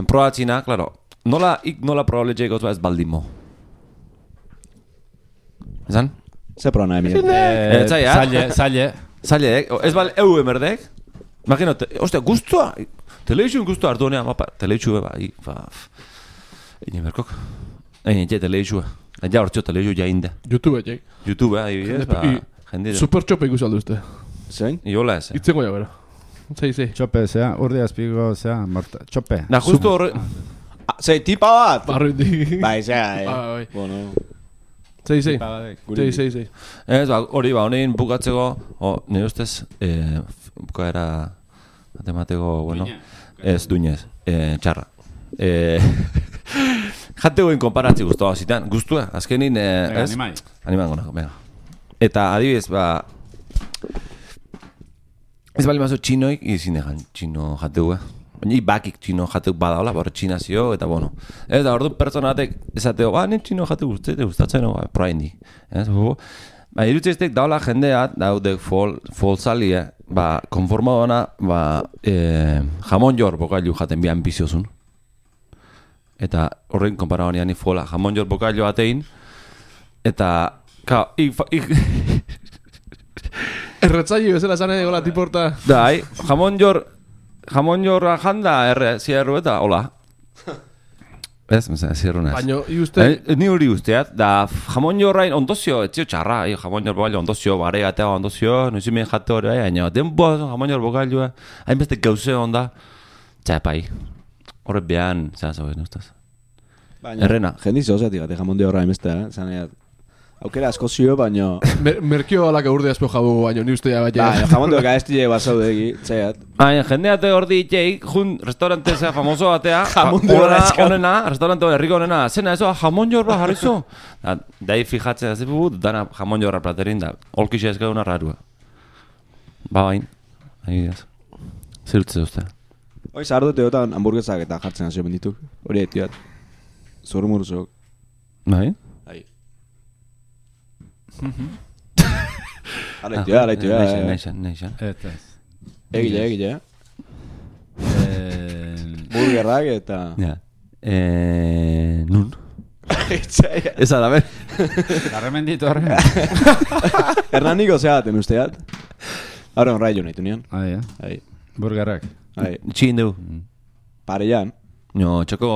probatzina, claro, nola, ik nola probable gauz ez baldimo. Esan? Ze proa nahi mien. Eh, zaiat. Zaile, zaile. Zailek, o, ez bal, eu emerdek. Imagino, te, ostia, guztua, telebizioen guztua hartu honean, mapa, telebizioa, ba, i, ba, Ine merkok. Egin, ja, telebizioa. Ja, hortxo telebizioa ja inde. YouTube, jek. YouTube, eh, adibidez, ba, I- jende. Super txope ikusi aldu uste. Zein? Iola ez. eh. Itzengo ja, bera. Zei, zei. Txope, zea, urde azpigo, zea, morta, txope. Na, justo horre, Ah, zei, tipa bat! Barruti. Bai, zea, eh. Bai, bai. Bueno, Zei, zei. Badek. Zei, zei, zei. ez, ba, hori, ba, honein bukatzeko, o, nire ustez, eh, bukaera, matemateko, bueno, ez, duinez, eh, txarra. Eh, jate guen konparatzi guztua zitan, guztua, azkenin, eh, Venga, ez? animai. Animan gona, venga. Eta adibidez, ba... Ez bali mazo txinoik, izin egan txino jateu, eh? Baina bakik txino jateu badaola, bor txina zio, eta bueno. Ez da, ordu pertsonatek esateo, ba, ne txino jateu guztete, gustatzen, ba, proaindi. Ez, bu, Ba, irutzeiztek daula jendeat, daude fol, folzali, eh? Ba, konforma dona, ba, eh, jamon jor bokailu jaten bian biziozun. Eta horrein konpara honean ni fola, jamon jor bokailu atein, eta, ka, ik, fa- ik, Erretzaile bezala zan egola tiporta. Dai, jamon jor, jamon jorra janda erre, zierru eta, hola. Ez, mezen, zirrunaz. Baina, i uste, Eh, ni hori usteat, da jamon jorrain ondozio, etzio txarra, eh, jamon jor bogailua ondozio, bare atea ondozio, nuzimen jate hori, eh, baina denboa jamon jor bogailua, hainbeste gauze onda, txapai, horret behan, zera zagoen, ustez. Baina, Errena. Jendiz osatik, gati jamonde horra emestea, eh? Zan, aukera asko zio, baina... mer merkio alak urde azpo jabu, baina ni uste ja baina. Baina, jamonde horra ez dile basaude egi, txaiat. Baina, jendeate hor ditzeik, jun, restaurante zea famoso batea, Jamon ja- de horra onena, restaurante hori herriko onena, zena eso, jamon jorra jarrizo. Da, dai fijatzen da zepu, dana jamon jorra platerin da, olkixe ezkaguna rarua. Ba, bain, adibidez. Zerutze uste. Hoi, zahar dute otan hamburguesak eta jartzen hasi bendituk. Hori etiat. Zor muruzok. Bai? Itia. Neixen, eh. neixen, neixen. Eta ez. Egile, egile. Eh, Burgerrak eta... Ja. Eh, nun? Ez da, ber. Garremenditu horre. Hernaniko zeaten usteat. Ahora on raio nahi nian. Ai, eh? Ahí. Burgarrak. Ahí. Txin du. Parean. No, txoko,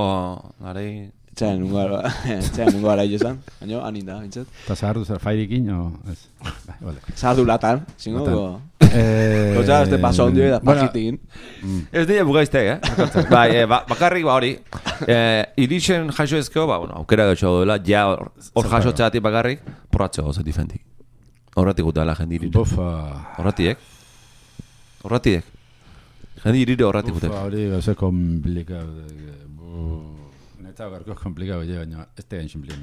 garei... Txain nungo ara, txain nungo ara esan. Baina, anin da, bintzat. Eta zahartu zer faidikin, o... Ez. Bai, vale. Zahar du latan, zingo go. Eh, Kotza, este paso ondio eta bueno, pakitin. Ez dira bugaizte, eh? bai, eh, ba, bakarrik ba hori. Eh, irixen jaso ezkeo, ba, bueno, aukera gaitxo duela, ja hor jaso txatik bakarrik, porratxo gauza difentik. Horratik gutela jende irire. Bufa. Horratiek. Horratiek. Jende irire horratik Bufa, gutela. hori gauze komplikau. Neta garko komplikau, je, baina ez da gain simplien.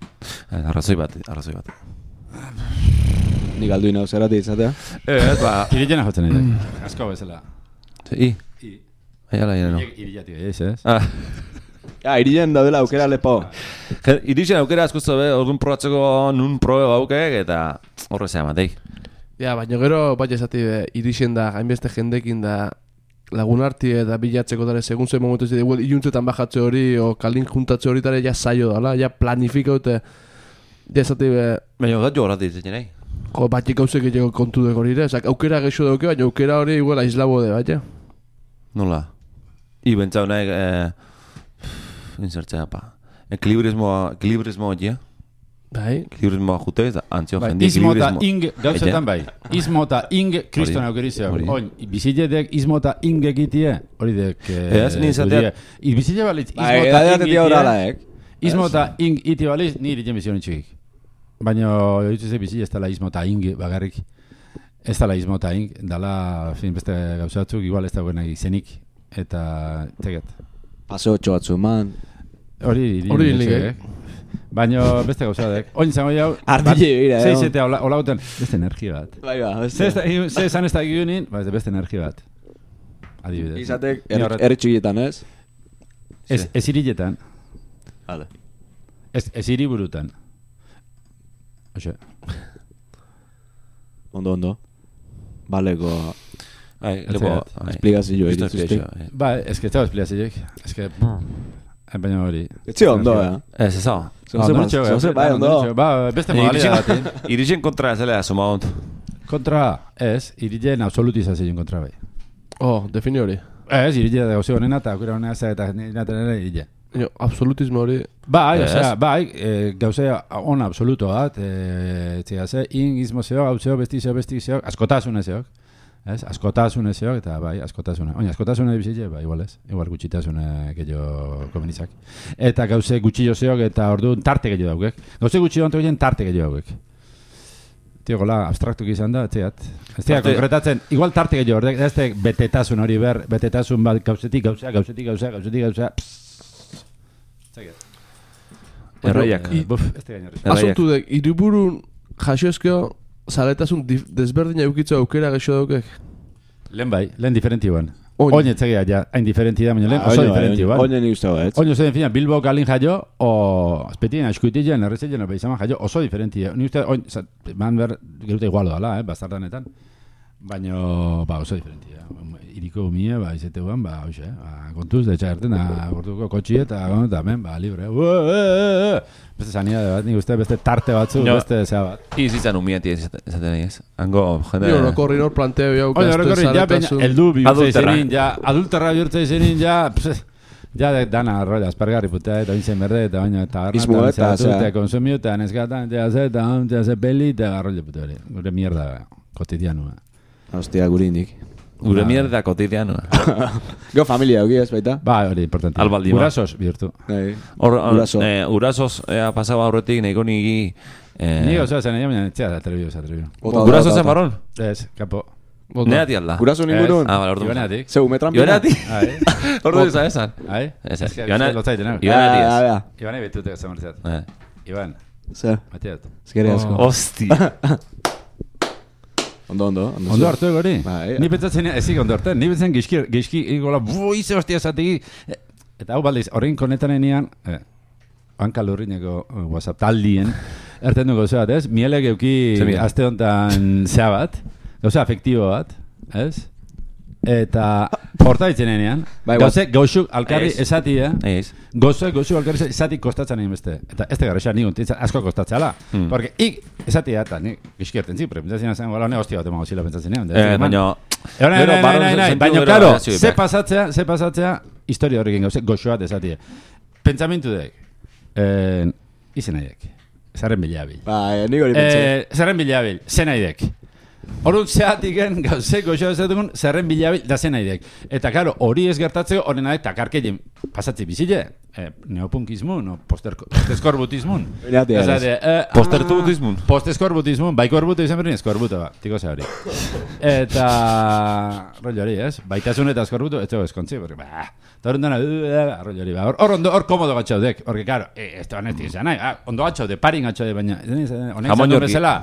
Eh, Arrazoi bat, arrazoi bat. Ni galdu inau zerati izatea. Eh, ez, ba, Iritena jotzen nahi. Asko bezala. i, I. aiala, aiala, no. Iriatik, ez, ez? Ah, Ja, irien daudela aukera lepo. irixen aukera asko zabe, orduan probatzeko nun probe baukek, eta horre zea matei. Ja, baina gero, bai esati, be, irixen da, hainbeste jendekin da, lagun arti eta bilatzeko dara, segun zen momentu ez igual, iluntzetan bajatze hori, o kalin juntatze hori dara, ja saio dala, ja planifika dute, ja esati, be, Baina, da jo horratik zitzen, nahi. jo, batik gauzek egiteko kontu hori, ere, Osak, aukera gexo dauke, baina aukera hori igual aislabo de, baina. Nola? I bentsa honek, eh, insertzea, pa. Ekilibrismoa, ekilibrismoa, ja? Bai, Ekilibrismoa jute, eta antzio Bai, jende ismo eta ing gauzetan bai. Ismo eta ing kriston Hori, hori. Oin, biziletek ismo eta ing egitie, hori dek... eh, Ez, ni izatea- I bizile balitz ismo Bai, eta ing tetia horala, itie, eh? ismo eta ing iti baliz, ni iritzen bizion txikik. Baina, horitu ze bizile ez dala ismo eta ing bagarrik. Ez dala ismo eta ing, dala, fin, beste gauzatzuk, igual ez dagoen izenik. Eta, teget. Paseo batzu eman. Hori, Hori hilik, eh? Baina, beste gauzadek. Oin zango jau... Ardile begira, eh? Zeizetea, hola, hola guten, beste energia bat. Bai, ba, Ze beste. ez- ze esan ez da gionin, ba, ez da beste energia bat. Adibidez. Izatek, herri txikietan, ez? Ez, ez iriletan, Hale. ez, ez iriburutan. Oxe, Ondo, ondo. Baleko Ez lepo, esplikazio Justo dituzte. esplikazioa, bai. ba, ez que ez da espliazioek. Ez que, eh, baina hori. Etxe ondo, eh? Ez, ez hau. Ondo nitxo, zoze, eh, bai, ondo. Ba, beste modalidad bat. Irixen kontra ez dela, suma hont. Kontra, ez, irilen absolutizazioen kontra bai. oh, defini hori. Ez, irile da gauze honena eta aukera honena eta nina tenera irile. Jo, absolutismo hori, Bai, Ez. osea, bai, e, gauze on absoluto bat, e, txea ze, ingizmo zeo, hau zeo, besti zeo, besti zeo, askotasune zeok. Ez, askotasune zeok, eta bai, askotasune. Oina, askotasune bizitze, bai, igual ez. Igual gutxitasune gehiago komenizak. Eta gauze gutxillo zeok, eta ordu tarte gehiago daukek. Gauze gutxillo anto gehien tarte gehiago daukek. Tio, gola, abstraktuk izan da, txeat. Ez tira, konkretatzen, igual tarte gehiago, ordek, ez te betetasun hori ber, betetasun bat gauzetik gauzea, gauzetik gauzea, gauzetik gauzea, Erraiak. Eh, Buf, ez te gainarri. Erraiak. Zaletasun desberdina eukitza aukera gexo daukek. Lehen bai, lehen diferenti guan. Oin. Oin etzegea ja, hain diferenti da, baina lehen oso Oino, diferenti guan. Oino ni uste ez? Oin oso diferenti, Bilbo galin jaio, o azpetien askuitien, errezien, opa izan jaio, oso diferenti. Ni uste, oin, man ber, geruta igualo dala, eh, bastardanetan. Baina, ba, oso diferenti. Ja. Iriko umie, ba, izete guan, ba, hoxe, ba, kontuz, de txagerten, gortuko kotxi eta, bueno, eta hemen, ba, libre. Ua, e, e, e. Beste zania bat, nik uste beste tarte batzu, Jo. beste zea bat. Iz izan umiati esaten nahi ez. Hango, jende... Ni orokorri nor planteo jau, Oye, horrekorri, ja, baina, eldu bihurtza Adulterra. izenin, ja, adulterra bihurtza izenin, ja, pse, Ja, de, dana rolla, aspergarri putea, eta bintzen berde, eta baina, eta Ismo, arnatan, eta, zehatu, osea. eta konsumio, eta neskatan, eta ze, eta hon, eta ze peli, eta rolla putea hori. Gure mierda, kotidianua. Hostia, guri indik. Gure mierda kotidianoa. Gero familia auki ez baita? Ba, hori, importante. Albaldi, ba. Gurasos, bihurtu. Bai. Hor, Uraso. eh, urasos eh, pasaba aurretik nahiko nigi... Eh, Ni oso zen, baina etxea. Bota, Guraso bota, zen baron? Ez, kapo. Neati alda. Guraso ningurun? Ah, vale, ordu. Ibaneatik. Zeu, me trampina? Ibaneati? Ordu izan esan. ai. Ez, Ez, ez. que Ibana- bizitza lotzaiten, no? Iban- Ibanati ez. Ja, ja, Iban ebitute zamortzat. Eh. Iban, Zer, Matias. ezkeri asko. Hosti. Ondo, ondo. Ondo, Ondo hartu hori? Bai. Ni pentsatzen, ezik ondo hartu. Ni pentsatzen gizki, gizki, igola, bu, ize hostia esategi. Eta hau baldiz, horrein konetan enean, eh, hanka lurrineko eh, WhatsApp taldien, erten dugu zebat, ez? Miele geuki aste honetan zea bat, gauza afektibo bat, ez? Eta horta ditzen enean, Bai, gauze, gauzuk alkarri Ez. esati, eh? Ez. Gozo, gozo alkarri esati kostatzen egin beste. Eta ez tegarra esan nigun, tintzen asko kostatzea Hmm. Porque ik esati eta ni gizkierten zi, pero pentsatzen zen, gola, ne hostia bat emango zila pentsatzen nigun. Eh, baina... Nahi, barron nahi, nahi, sentidu baina, gero karo, ze pasatzea, ze pasatzea, historia horrekin gauze, goxo bat. Pentsamentu dek, eh, izen nahi dek, zerren bilabil. Bai, nik hori pentsa. Eh, zerren bilabil, zen nahi Orduan zehatiken gauze goxo ez dugun zerren bilabil da zen nahi dek. Eta karo, hori ez gertatzeko horren nahi takarkeien pasatzi bizile. Eh, neopunkismun, no, posterko- posteskorbutismun. Beneatia ez. Esate, eh, ah, Posteskorbutismun, bai korbutu izan berin eskorbuta, ba, tiko ze hori. Eta, rollo hori, ez? Baitasun eta eskorbutu, ez dugu eskontzi, porque, ba, eta hori dena, uh, rollo hori, ba, hor, ondo, hor komodo gatxaudek, porque, karo, eh, ez da honetik izan nahi, ah, ondo gatxaude, parin gatxaude, baina, honek zatu bezala,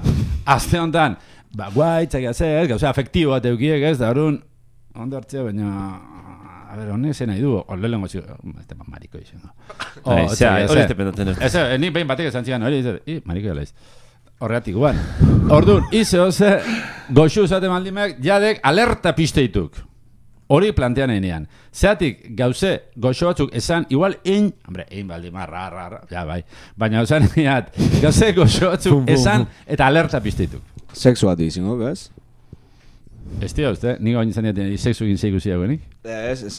azte honetan, ba, guai, txak ez, gauza, afektibo bat eukiek, ez, da horun, ondo hartzea, baina, a ber, honek zen nahi du, orle lengo txu, ez da mariko izan. Bai, zea, hori ez dependatzen ez. Ez, eh, ni behin batek esan zian, hori, ez, i, mariko gala iz. Horregatik guan. Orduan, ize hoze, goxu zate maldimek, jadek alerta pisteituk. Hori plantean enean. Zeatik, gauze, goxo batzuk esan, igual ein, hombre, ein baldi ma, ra, ra, ra, ja, bai. Baina esan eneat, gauze goxo batzuk esan, eta alerta pisteituk. Sexu bat izango, ez? Ez tio, uste, nik hain izan diaten, sexu egin zeiku ziagoenik. Ez, ez,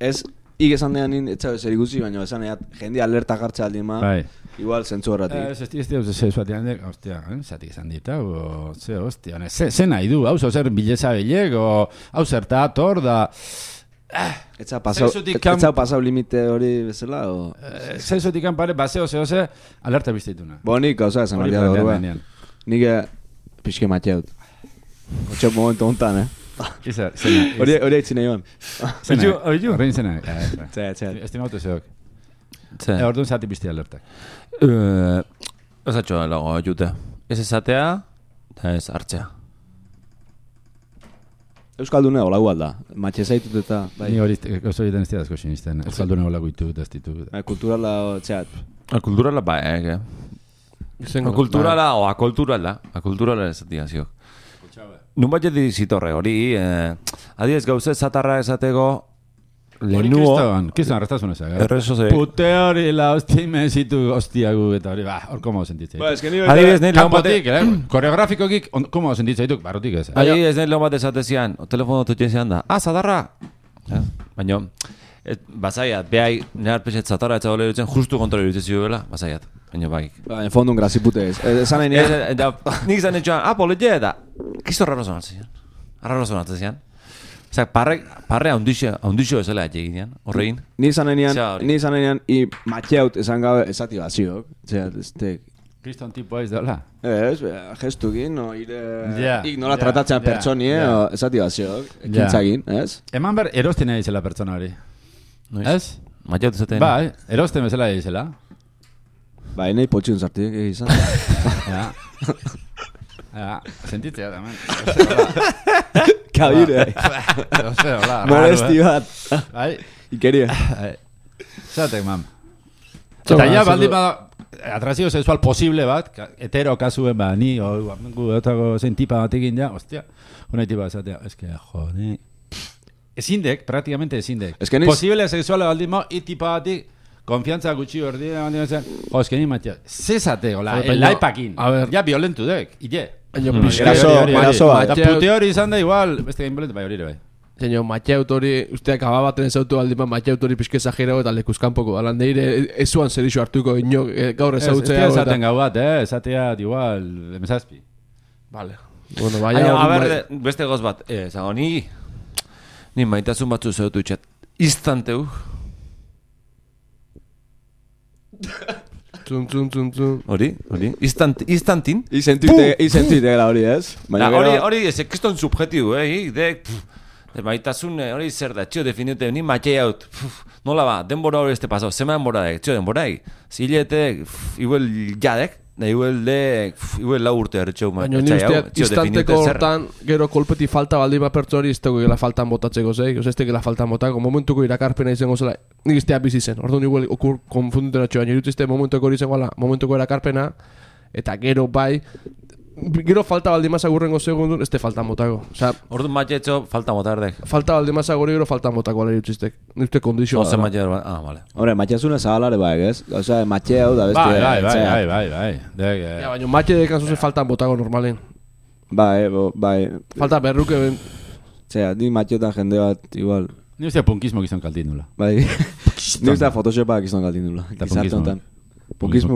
ez, ik esan dean nin, etxabe zer ikusi, baina esan eat, jende alerta jartza aldi ma, Bai. Igual zentzu horretik. Ez, ez tio, ez tio, ez tio, ez hostia, eh, zatik izan dit, hau, ze, hostia, ne, ze, ze nahi du, hau, zer bileza bilek, o, hau zerta, tor, da, Etza pasau, et- kan- etza pasau limite hori bezala, o... eh, zezotik kanpare, baseo, zeo, ze, alerta bizteituna. Bo, nik gauza esan Hori hori da plantean orduan. denean. Nik eh, pixke mateut. Otxe momentu hontan, eh? Iza, zena, Hori hori aitzin nahi ban. zena, horrein zena, ez da. Txe, txe. Estimautu zeok. Ze. E, orduan zati bizti alertak. Eh, Ez atxo lago jute. Ez esatea, eta ez hartzea. Euskaldune hola igual da. Matxe zaitut eta... Bai. Ni hori, oso egiten ez diadazko sinisten. Euskaldun egola guitu, ez ditu. Bai, kulturala, txeat. Akulturala ba, eh, Izango. Akulturala o akulturala. Akulturala ez atia ziok. Nun bat jedi zitorre hori, eh, adiez gauze zatarra esatego, Hori lehenuo, kriston, kriston arrastazun ezak. errezo ze... Pute hori, la hostia imensitu, hostia gu, eta hori, ba, hor komo sentitzea. Ba, eske ni Adibidez, nahi lehon bate... Eh? koreografikokik, on- komo sentitzea dituk, barrutik ez. Adibidez, nahi lehon bat esatezian, o telefono tutxe zean da, ah, zatarra! Ja, Baina, et, bazaiat, behai, nehar pexet zatarra etza gole dutzen, justu kontrol dutzen zioela, bazaiat. Baina bai. Ba, en fondun grazipute ez. Eh, Esan nahi Ez, nien... eta, nik izan etxoan, ah, poletje, eta, kisto raro zonatzen zian. Raro zonatzen zian. Osea, parre, parre haundixo, haundixo ezela eginean, horrein. Ni izan ni izan i matxeut esan gabe esati baziok. Zea, ez te... Kriston tipo ez dela. Ez, be, gestukin, no, ire... Ja, Ik nola ja, tratatzen ja, pertsoni, eh, ja. o esati baziok. Ekintzagin, ez? Eman ber, erosten nahi zela pertsona hori. Noiz? Ez? Matiot ezaten. Bai, erosten bezala izela. Ba, enei potxun zartik izan. Ja. Ja, sentitzea da, man. Kabire. Ose, hola, raro, Molesti eh? bat. Bai, Ikeria. bai. Zatek, mam. Txo, Eta ja, zeko- baldin bada, atrazio sexual posible bat, hetero kasuen ba, ni, o, gu, otako zein tipa batekin ja, ostia, unai tipa esatea, eske, jode, ezindek, praktikamente ezindek. Ez que niz- Posible sexuala baldin bada, i tipa batik, konfiantza gutxi berdi, baldin zen, jo, eske ni matia, zezate, hola, baina, laipakin, a ber. ja violentu dek, ille. Baina Mm. eraso bat. Eta pute hori izan da igual, beste gain boletu, bai hori ere bai. Zeino, matxeut hori, usteak ababaten ezautu aldi ma matxeut hori pixke exagerau eta lekuzkanpoko. Ala, neire ez zuan zer iso hartuko ino, eh, gaur Ez, ez ezautzea. dira hau esaten gau bat, eh? Esatea, igual, emezazpi. Vale. Bueno, Baina, baina, a ber, beste goz bat, eh, zago, ni, ni maitasun batzu zeutu txet, instanteu, Zun, zun, zun, zun. hori, hori, instant, instantin, Izentite, izentitegela hori ez? Gero- hori, hori, ez ekiston subjetibu, eh, de, de maitasun, eh, hori zer da, txio, definite, ni matxe haut, nola ba, denbora hori este pasau, zema denbora dek, txio, denbora dek, zilete, pff, igual jadek, da igual de, pff, igual lau urte erretxeu, ma, Baina ni etxai hau, usteak txio, instanteko definite zer. hortan gero kolpeti falta baldin bat pertso hori ez gela faltan botatzeko zei, ez tegela faltan botako, momentuko irakarpena izango zela, nik iztea bizi zen, orduan igual okur konfunduten atxo, baina irutizte momentuko hori izango ala, momentuko irakarpena, eta gero bai, gero falta baldin masa gurrengo segundun, ez te faltan botako. Osea, Orduan matxe etxo, falta motardek. falta baldin masa guri gero faltan botako ala irutiztek. Nik uste kondizioa. Oze da. matxe, ah, vale. Hombre, matxasuna zabalare bai, ez? Osea, matxe hau da beste... Bai, bai, bai, bai, bai, bai. Dek, eh, Ja, baina matxe dekan zuzen faltan botako normalen. Bai, bai. Falta berruke ben, Zera, ni matxetan jende bat, igual... Ni uste punkismo gizon kaltin nula. Bai, ni uste Photoshopak izan galtin dula. Eta Gizarte punkismo. honetan. Punkismo.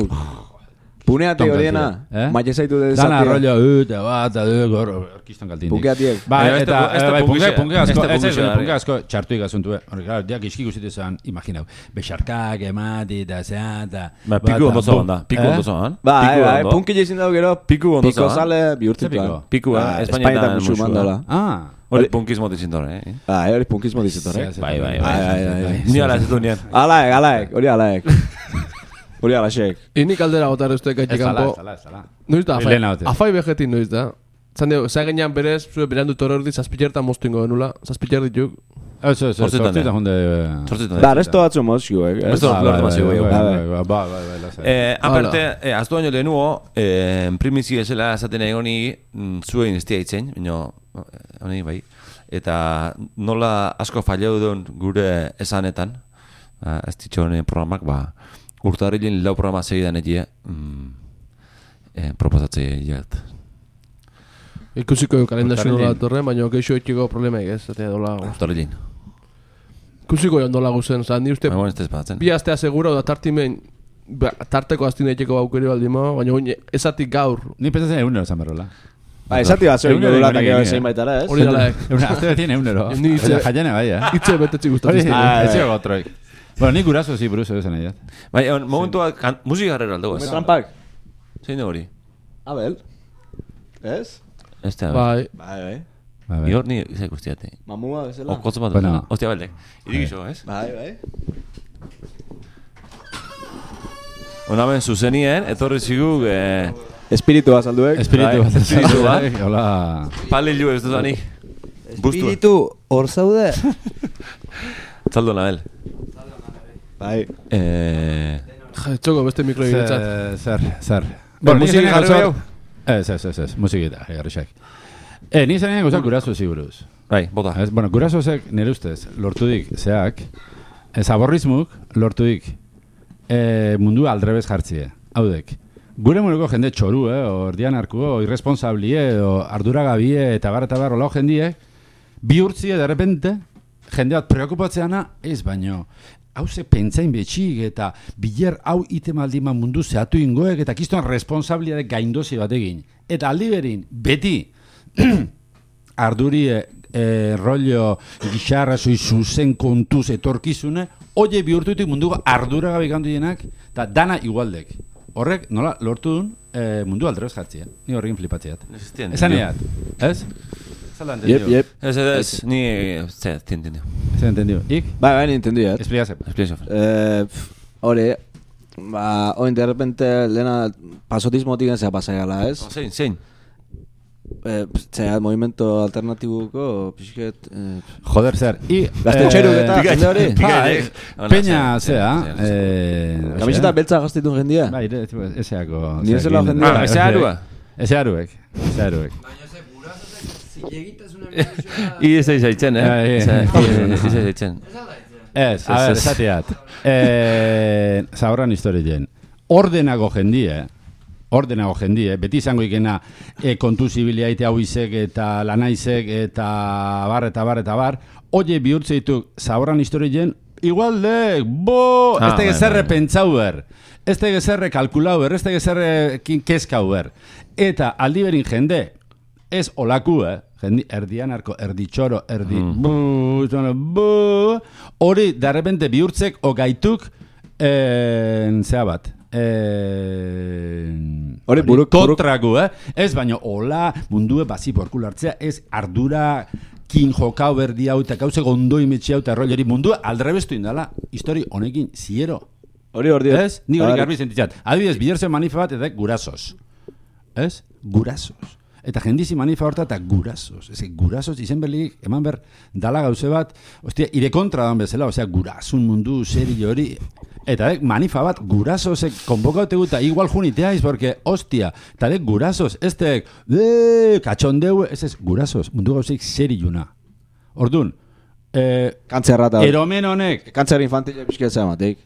Puneate horiena. Eh? matxe zaitu de Dana rollo, eta bat, gor, orkiston kaltin. Pukeatiek. Baina ez eta, eh, bai, punke, punke asko, ez ez punke asko txartu ikasuntu, eh. Hori, claro, diak iskik usitu zen, imaginau, bexarkak, emati, eta zea, eta... Ba, piku ondo zoan da, piku ondo zoan. Piku bai, punki jezin dago gero, Piku ondo zoan. bihurtzen. Piku, eh, Ba, Espainietan Espainietan musua. musulman dola. Ah, Hori punkismo dizintore, eh? Bai, hori punkismo dizetor, eh? Bai, bai, bai, Ni ala ez du nien. Alaek, alaek, hori alaek. Hori alaxek. inik aldera botar uste Ez gaitxik zala, kanpo. ez zala, ez zala. Noiz da, afai, bejetin noiz da. Zan dugu, zea genean berez, zure berandu toro erdi, zazpillertan moztu ingo genula, zazpiller dituk. Ez, ez, ez, eh. hunde... Zortzitan. Da, resto batzu mozioek, eh? Bai, bai, bai, bai. bai, bai, bai, bai, lasai. Eh, aparte, eh, aztu baino lehenuo, eh, primizi esela esaten egoni zuen iztia itzen, eh, honi bai, eta nola asko fallau duen gure esanetan, ba, ez ditxo honen programak, ba, urtarrilin lau programa segidan egia, mm, eh, proposatzea jat. Ikusiko kalendazio Urtarrilin. nola torren, baina geixo etxiko problemaik ez, eta dola. Urtarrilin. Ikusiko joan dola guzen, zan, ni uste, Baina, ez despatzen. bi astea segura, da tartimen, ba, tarteko astin etxeko aukeri baldin ma, baina oin, ezatik gaur, Ni pentsatzen egunero zan berrola. Ba, esati bat zoin Egunero gero eta gero egin, zein eh? baitara, ez? hori dala, Una azte betien egunero. Ni ze- Jaiane bai, eh? hitze betetzi Hori, gustatzen. Ah, ez bai. zego otroik. Bueno, ni guraso zi bruzo esan nahi. Bai, on, momentu bat, kan, musika garrera aldo, ez? trampak. Zein da hori? Abel. Ez? Ez da, Bai, Bai, bai. Bai, bai. Igor ni izak guztiate. Mamua bezala. Okotzo bat, Bueno. ostia baldek. Irik iso, ez? Bai, bai. Ona ben zuzenien, etorri zigu, eh, Espiritu azalduek. Espiritu bat. bat. Hola. palilu ez duzani. Espiritu, hor zaude? Zaldo nabel. Bai. Eh, ja, etxoko beste mikro egitzat. Zer, zer, zer. Bueno, musika zanen jarri Ez, ez, ez, ez, musikita, garrixak. Eh, ni zanen gauzak guraso ziburuz. bai, bota. Ez, bueno, gurasozek nire ustez, lortudik, zeak, ez aborrizmuk, lortudik, e, mundu aldrebez jartzie. Haudek, gure munduko jende txoru, eh, o erdian arku, o irresponsablie, o arduragabie, eta bar, eta bar, olao jendie, bihurtzie, de repente, jende bat preokupatzeana, ez baino, hauze pentsain betxik, eta biler hau itemaldima mundu zehatu ingoek, eta kiston responsabiliade gaindozi batekin. Eta aldi berin, beti, arduri e, rollo gixarra zoi zuzen kontuz etorkizune, oie bihurtutik munduko ardura gabe gandienak, eta dana igualdek. Horrek, nola, lortu duen e, mundu aldrebez jartzea. Ni horrekin flipatzeat. Existien. Esan eat, ez? Zala Yep, yep. Ez, ez, ez, ni, ze, tien, Ez entendido. Ik? Bai, bai, nintendu jat. Explicaze. Explicazo. Eh, pf, Hore, ba, oin de repente lehena pasotismotik zea pasaiala, ez? Zein, zein. Eh, pf, zera, movimento alternatibuko, pixket... Eh, Joder, zer. I, Gaztetxeruk eh, eta jende hori. Peña, zea, eh, Kamiseta beltza gaztitun jendia. Bai, ere, tipo, eseako... Ni ez zela zeakin- jendea. Ah, Eze arua? Eze aruek, eze aruek. Baina ze, gurasotek zilegitasuna I ez eiz aitzen, eh? Bai, Ez ez eiz aitzen. Ez, a ber, ez. esateat. Eh, Zahoran historien. Ordenago jendie, ordenago jendie, beti izango ikena e, kontu zibiliaite hau izek eta lanaizek eta bar eta bar eta bar, oie bihurtze ditu zaborran historien, igual de, bo, Ah, ez tege zerre pentsau ber, ez tege zerre kalkulau ber, ez tege zerre kin- kezkau ber. Eta aldi berin jende, ez olaku, eh? Jendi, erdian arko, erdi txoro, erdi, Mm. bu, zona, bu, hori, darrepente bihurtzek, o gaituk, en, zea bat, en, Hori buruk- kontraku, eh? Ez baino, hola, mundue bazi porkul hartzea, ez ardura kin jokau berdi hau, eta gauze gondo imetxe hau, eta rolleri mundua aldrebestu indala, histori honekin ziero. Hori hori Ez? Ni hori Bai. garbi sentitzat. Adibidez, biderzen manifa bat eta gurasos. Ez? Gurasos. Eta jendizi manifa horta eta gurasos. Ez, gurasos izen berlik, eman ber, dala gauze bat, ostia, ire kontra dan bezala, osea, gurasun mundu, seri hori. Eta dek, manifa bat, gurasosek konbokaute guta, igual juniteaiz, porque, ostia, eta dek, gurasos, ez dek, de, katxondeu, ez ez, gurasos, mundu gauzeik seri juna. Orduan, eh, Kantzerra eta eromen honek, Kantzer infantile pixketzea matik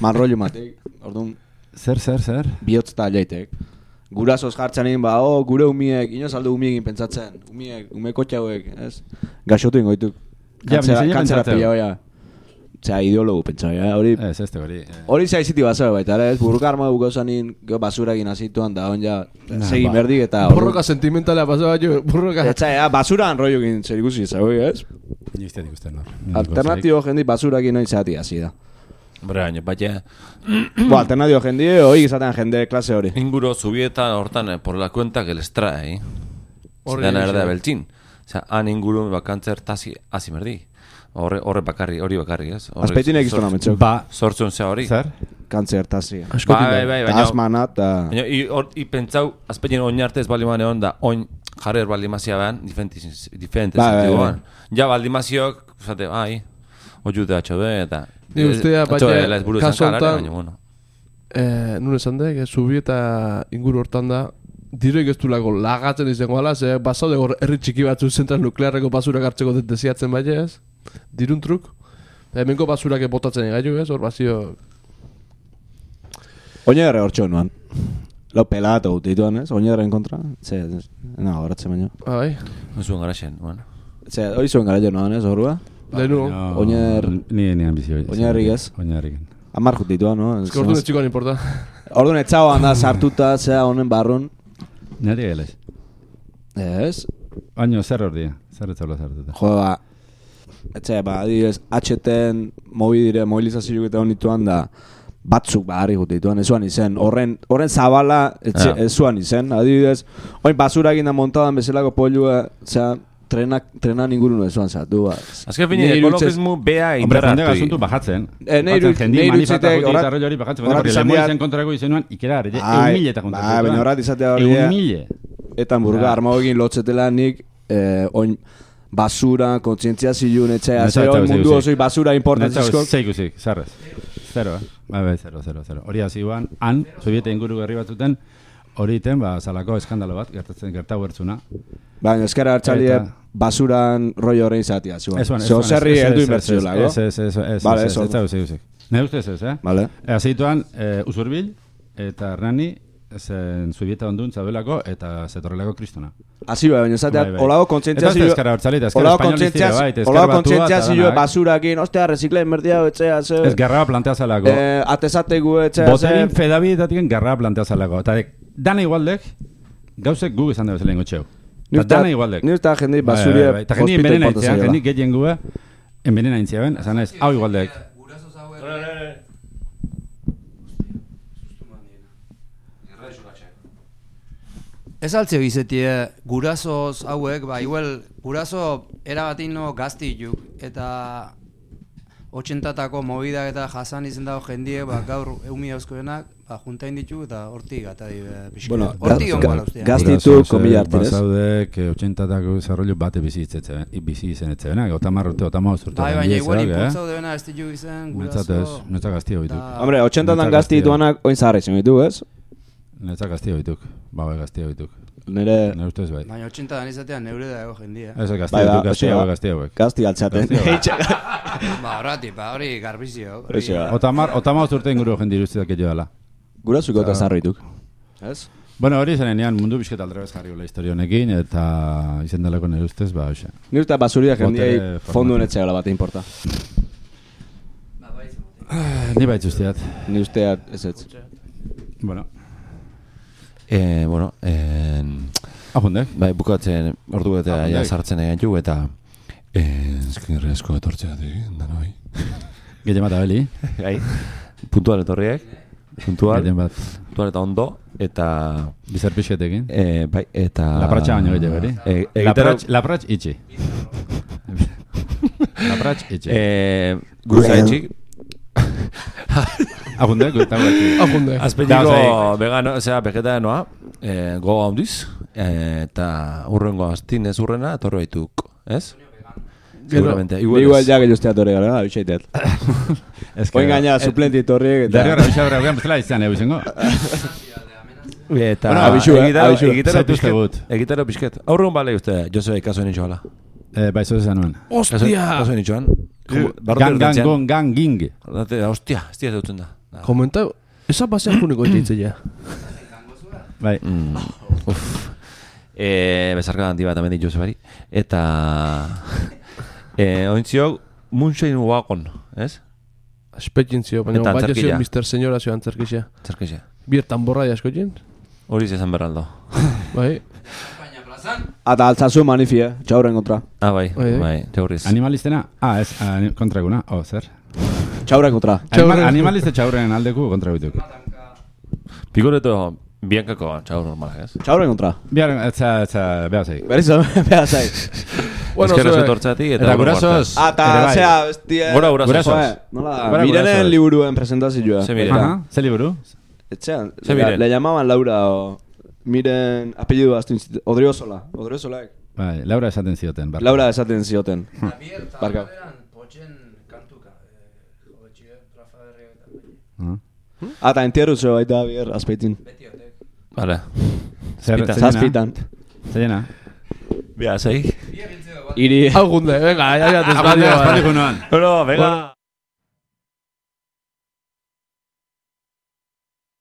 Manrollo matik Orduan zer, zer, zer? bihotz eta Gurasoz jartzen egin ba, oh, gure umiek, inoz alde umiekin pentsatzen Umiek, ume kotxe hauek, ez? Gaxotu ingoituk Ja, Kantzera, pila hoia Zea, ideologu pentsa, ja, hori Ez, ez, hori. eh. Hori zaiziti baza baita, ere, ez? Burruka arma gugozanin, gero basurakin azituan da, on ja, Nah, segi ba. merdik eta... Borroka sentimentala pasaba jo, borroka. Etza, ja, basuran rollokin zer ikusi, ez? Ni uste ikusten nor. Alternatio jendi basurakin noin zehati hasi da. Hombre, baina, Bo, alternatio jendi, hoi izaten jende klase hori. inguro zubieta hortan, eh, por la cuenta que les trae, eh? Horri Zidana erdea beltzin. Osea, han inguru bakantzer tasi, hasi merdi. Horre, horre bakarri, hori bakarri, ez? Iztuna sort- metxok. Ba, Sortzen zea hori. zer? Kantzer tazia. Bai, bai, bai, baina... asmana, eta... Baina, i, or, i pentsau, azpeien oin arte ez baliman egon da, oin jarrer balimazia behan, diferentes, diferentes Bai, bai, sentiduan. Ja, baldimaziok, zate, ai, oiute atxo be, eta... Ni ustea, Atxo baina, zankalare, hontan- baina, bueno. Eh, nun esan dek, eh, zubi eta inguru hortan da, diroik ez dulako lagatzen izango ala, ze basaude hor herri txiki batzu zentral nuklearreko basurak hartzeko de- desiatzen bai ez, dirun truk. Hemenko basurak botatzen gaitu ez, hor bazio... Oinarre hor txonuan. Lau pelata dituan, ez? Oinarren kontra. Ze, na, horatzen baino. Bai, zuen garaxen, bueno. Ze, hori zuen gara joan, ez, horua? Lehenu. Oiner- Ni, ni ambizio. Oinerrik ez? Oinerrik. Amar jut dituan, no? Ez que orduan ez txikoan importa. Orduan etzau handa sartuta, zea honen barrun. Neri gelez. Ez? Baina zer hor dia? Zer ez zaula zartuta? Jo, ba... Etxe, ba, adibidez, HTen mobidire mobilizazio eta honituan da batzuk ba harri jute dituan, ez zuan izen. Horren, horren zabala etxe, Ja. ez zuan izen. Adibidez, oin basura egin da montadan bezalako polua, zera, trenak, trenan ingurun ez zuan zatu, ba. Azken fini, iruditzez- ekologismo bea Hombre, indarra jende hartu. Eh, nei Bajatzen, jendi nei manifata iruditzetek juti horat- eta rollo hori bajatzen. horat Porque izan lemoizen behar- kontrako izenuan ikera. Bai, Eun mila eta kontrako. bai, baina horat izatea hori- Eun mila. Eta burga Ja. armagoekin lotzetela nik, eh, oin basura, kontzientzia zilun, etxea, oin guzti, mundu osoi basura importantzizko. Zei guzik, zarrez. Zero, eh? Bai, bai, zero, zero, zero. Hori hasi guan, han, sobiete inguru herri batzuten, hori iten, ba, zalako eskandalo bat, gertatzen gertau bertzuna. Baina eskara hartzalie Eta- basuran rollo horrein zatia, zuan. Ez, ez, Zeo ez, ez, ez, ez. Ez, ez, ez, ez, Vale, ez, ez, ez, ez, ez, ez, ustez ez, eh? Vale. E, Azituan, e, usurbil, eta Hernani, zen zubieta ondun zabelako, eta zetorrelako kristona. Hasi bai, baina zatea, Bai, bai. olago kontzientzia ez abertzale, eta ezker Olago espainolistira, bai, olago kontzientzia zio danak. basurakin, ostea, rezikleen merdia etxea, ze... Ez garraba plantea zalako. Eh, atezategu etxea, Boterin ze... fedabilitatik garraba plantea zalako. Eta dana igualdek, gauzek gu izan da bezala ingo txeu. Eta dana igualdek. Ni uste jendei Bai, basuria. Eta hospital envenena porta itzean, zaiola. jendi gehien gue, envenena intzia ben, esan ez, hau igualdek. Ez altzeo izetie, gurasoz hauek, ba, igual, guraso erabatino gazti juk, eta otxentatako mobidak eta jasan izen dago jendie, ba, gaur eumi hauzkoenak, ba, juntain ditu eta hortik gata di, pixka. Bueno, hortik ongo gaz- Gaztitu, komila artin, ez? Basaudek, eh, 80-tako desarrollo bate bizi izen etzebenak, otamar urte, otamar urte. Bai, baina igual eh? impulsau debena ez ditu guraso... ez, netzat gaztia hoituk. Hombre, 80 Netzak dan gazti gaztia. dituanak oin zaharra izan ditu, ez? Netzat gaztia hoituk, ba, bai, gaztia hoituk. Nire Ne ustez bai. Baina 80 dan izatean neure dago jendia. Ez, Bai, gaztia ba, hoituk, gaztia hauek, gaztia altzaten. Gaztia ba, horrati, ba, hori garbizio. Ba. Otamar, otamar urte inguru jendi iruztiak edo dela. Gurazuko eta Za- zarro dituk. Ez? Bueno, hori zen enean mundu bizket aldrebez jarri gola historia honekin, eta izen daleko nire ustez, ba, hoxe. Ni uste basuriak Botere jendiei fondu netxeala bat importa. Ni baitz usteat. Ni usteat ez ez. Bueno, Eh, bueno, eh, apundek. bai, bukatzen ordu eta Ah, ja bai. sartzen egin ju eta eh, eskerri asko etortzeatik, danoi. Gehien bat abeli. Gai, puntual etorriek, puntual, bat. puntual eta ondo, eta... Bizar pixketekin. Eh, bai, eta... Lapratxa baino gehiago, hori? Eh, egitero... Lapratx, lapratx itxi. lapratx itxi. Eh, guza etxik, Eta guatxi. Apunde. Da, azpetiko osea, vegano, osea, vegetarianoa, eh, gogo handiz, eh, eta urrengo astin ez urrena, etorro baituk, ez? Seguramente. Ni Igual, igual ez. ja que usteat hori gara, bitxaitet. Ez que- Oin gaina suplenti etorriek eta... Derri horra bixabra guean bestela izan egun zengo. Eta Bueno, eh, egitaro, abisu. egitaro Zaituzte pixket, gut. egitaro pixket. Aurrun bale uste, Josue kaso nitxo bala. Eh, bai, zoz esan nuen. Ostia! Kaso nitxoan. Gang, gang, gon, gang, ging. Hostia, ez dira dutzen da. Komenta, esa basean juneko txitzea. Bai. Mm, uf. E, bezarka handi bat amendik Josebari. Eta... e, ointzio, Moonshine Wagon, ez? Espetin zio, baina Eta bai antzerkia. zio Mr. Senyora zio antzerkixea. Zerkexe. Bir tamborra jasko jen? Hori zezan berraldo. Bai. Ata altzazu manifia, txauren kontra. Ah, bai, Bai, bai. bai, jaurriz. Animalistena? Ah, ez, ani- kontraguna. Oh, zer? Txauren kontra. Animal, Txaurren- animaliste txaurren aldeku kontragutuk. Pikoreto, biankako txaur normal, ez? Txauren kontra. Biar, etza, etza, behar zei. Berriz, beha zai. Bueno, Eskerra zuek- etortzatik eta... Eta gurasoz. Ata, bai. zea, bestia... Gora gurasoz. Nola, mirenen liburuen presentazioa. Ze miren? Aha, ze liburu? Etxean, le, le llamaban Laura o... Miren, apellidu aztu inzit... Odriozola. Odriozolaek. Bai, Laura esaten zioten. barka. Laura esaten zioten. Eh, eta bai. Ah. Ata, entierru zeo baita bier, azpeitin. Vale. Zer, Zazpitan. Zeina? Bia, zei. Bi egintzeko bat. Iri... Agunde, venga, ya ya Apunte, desvario. aspaldiko noan. No, no, venga.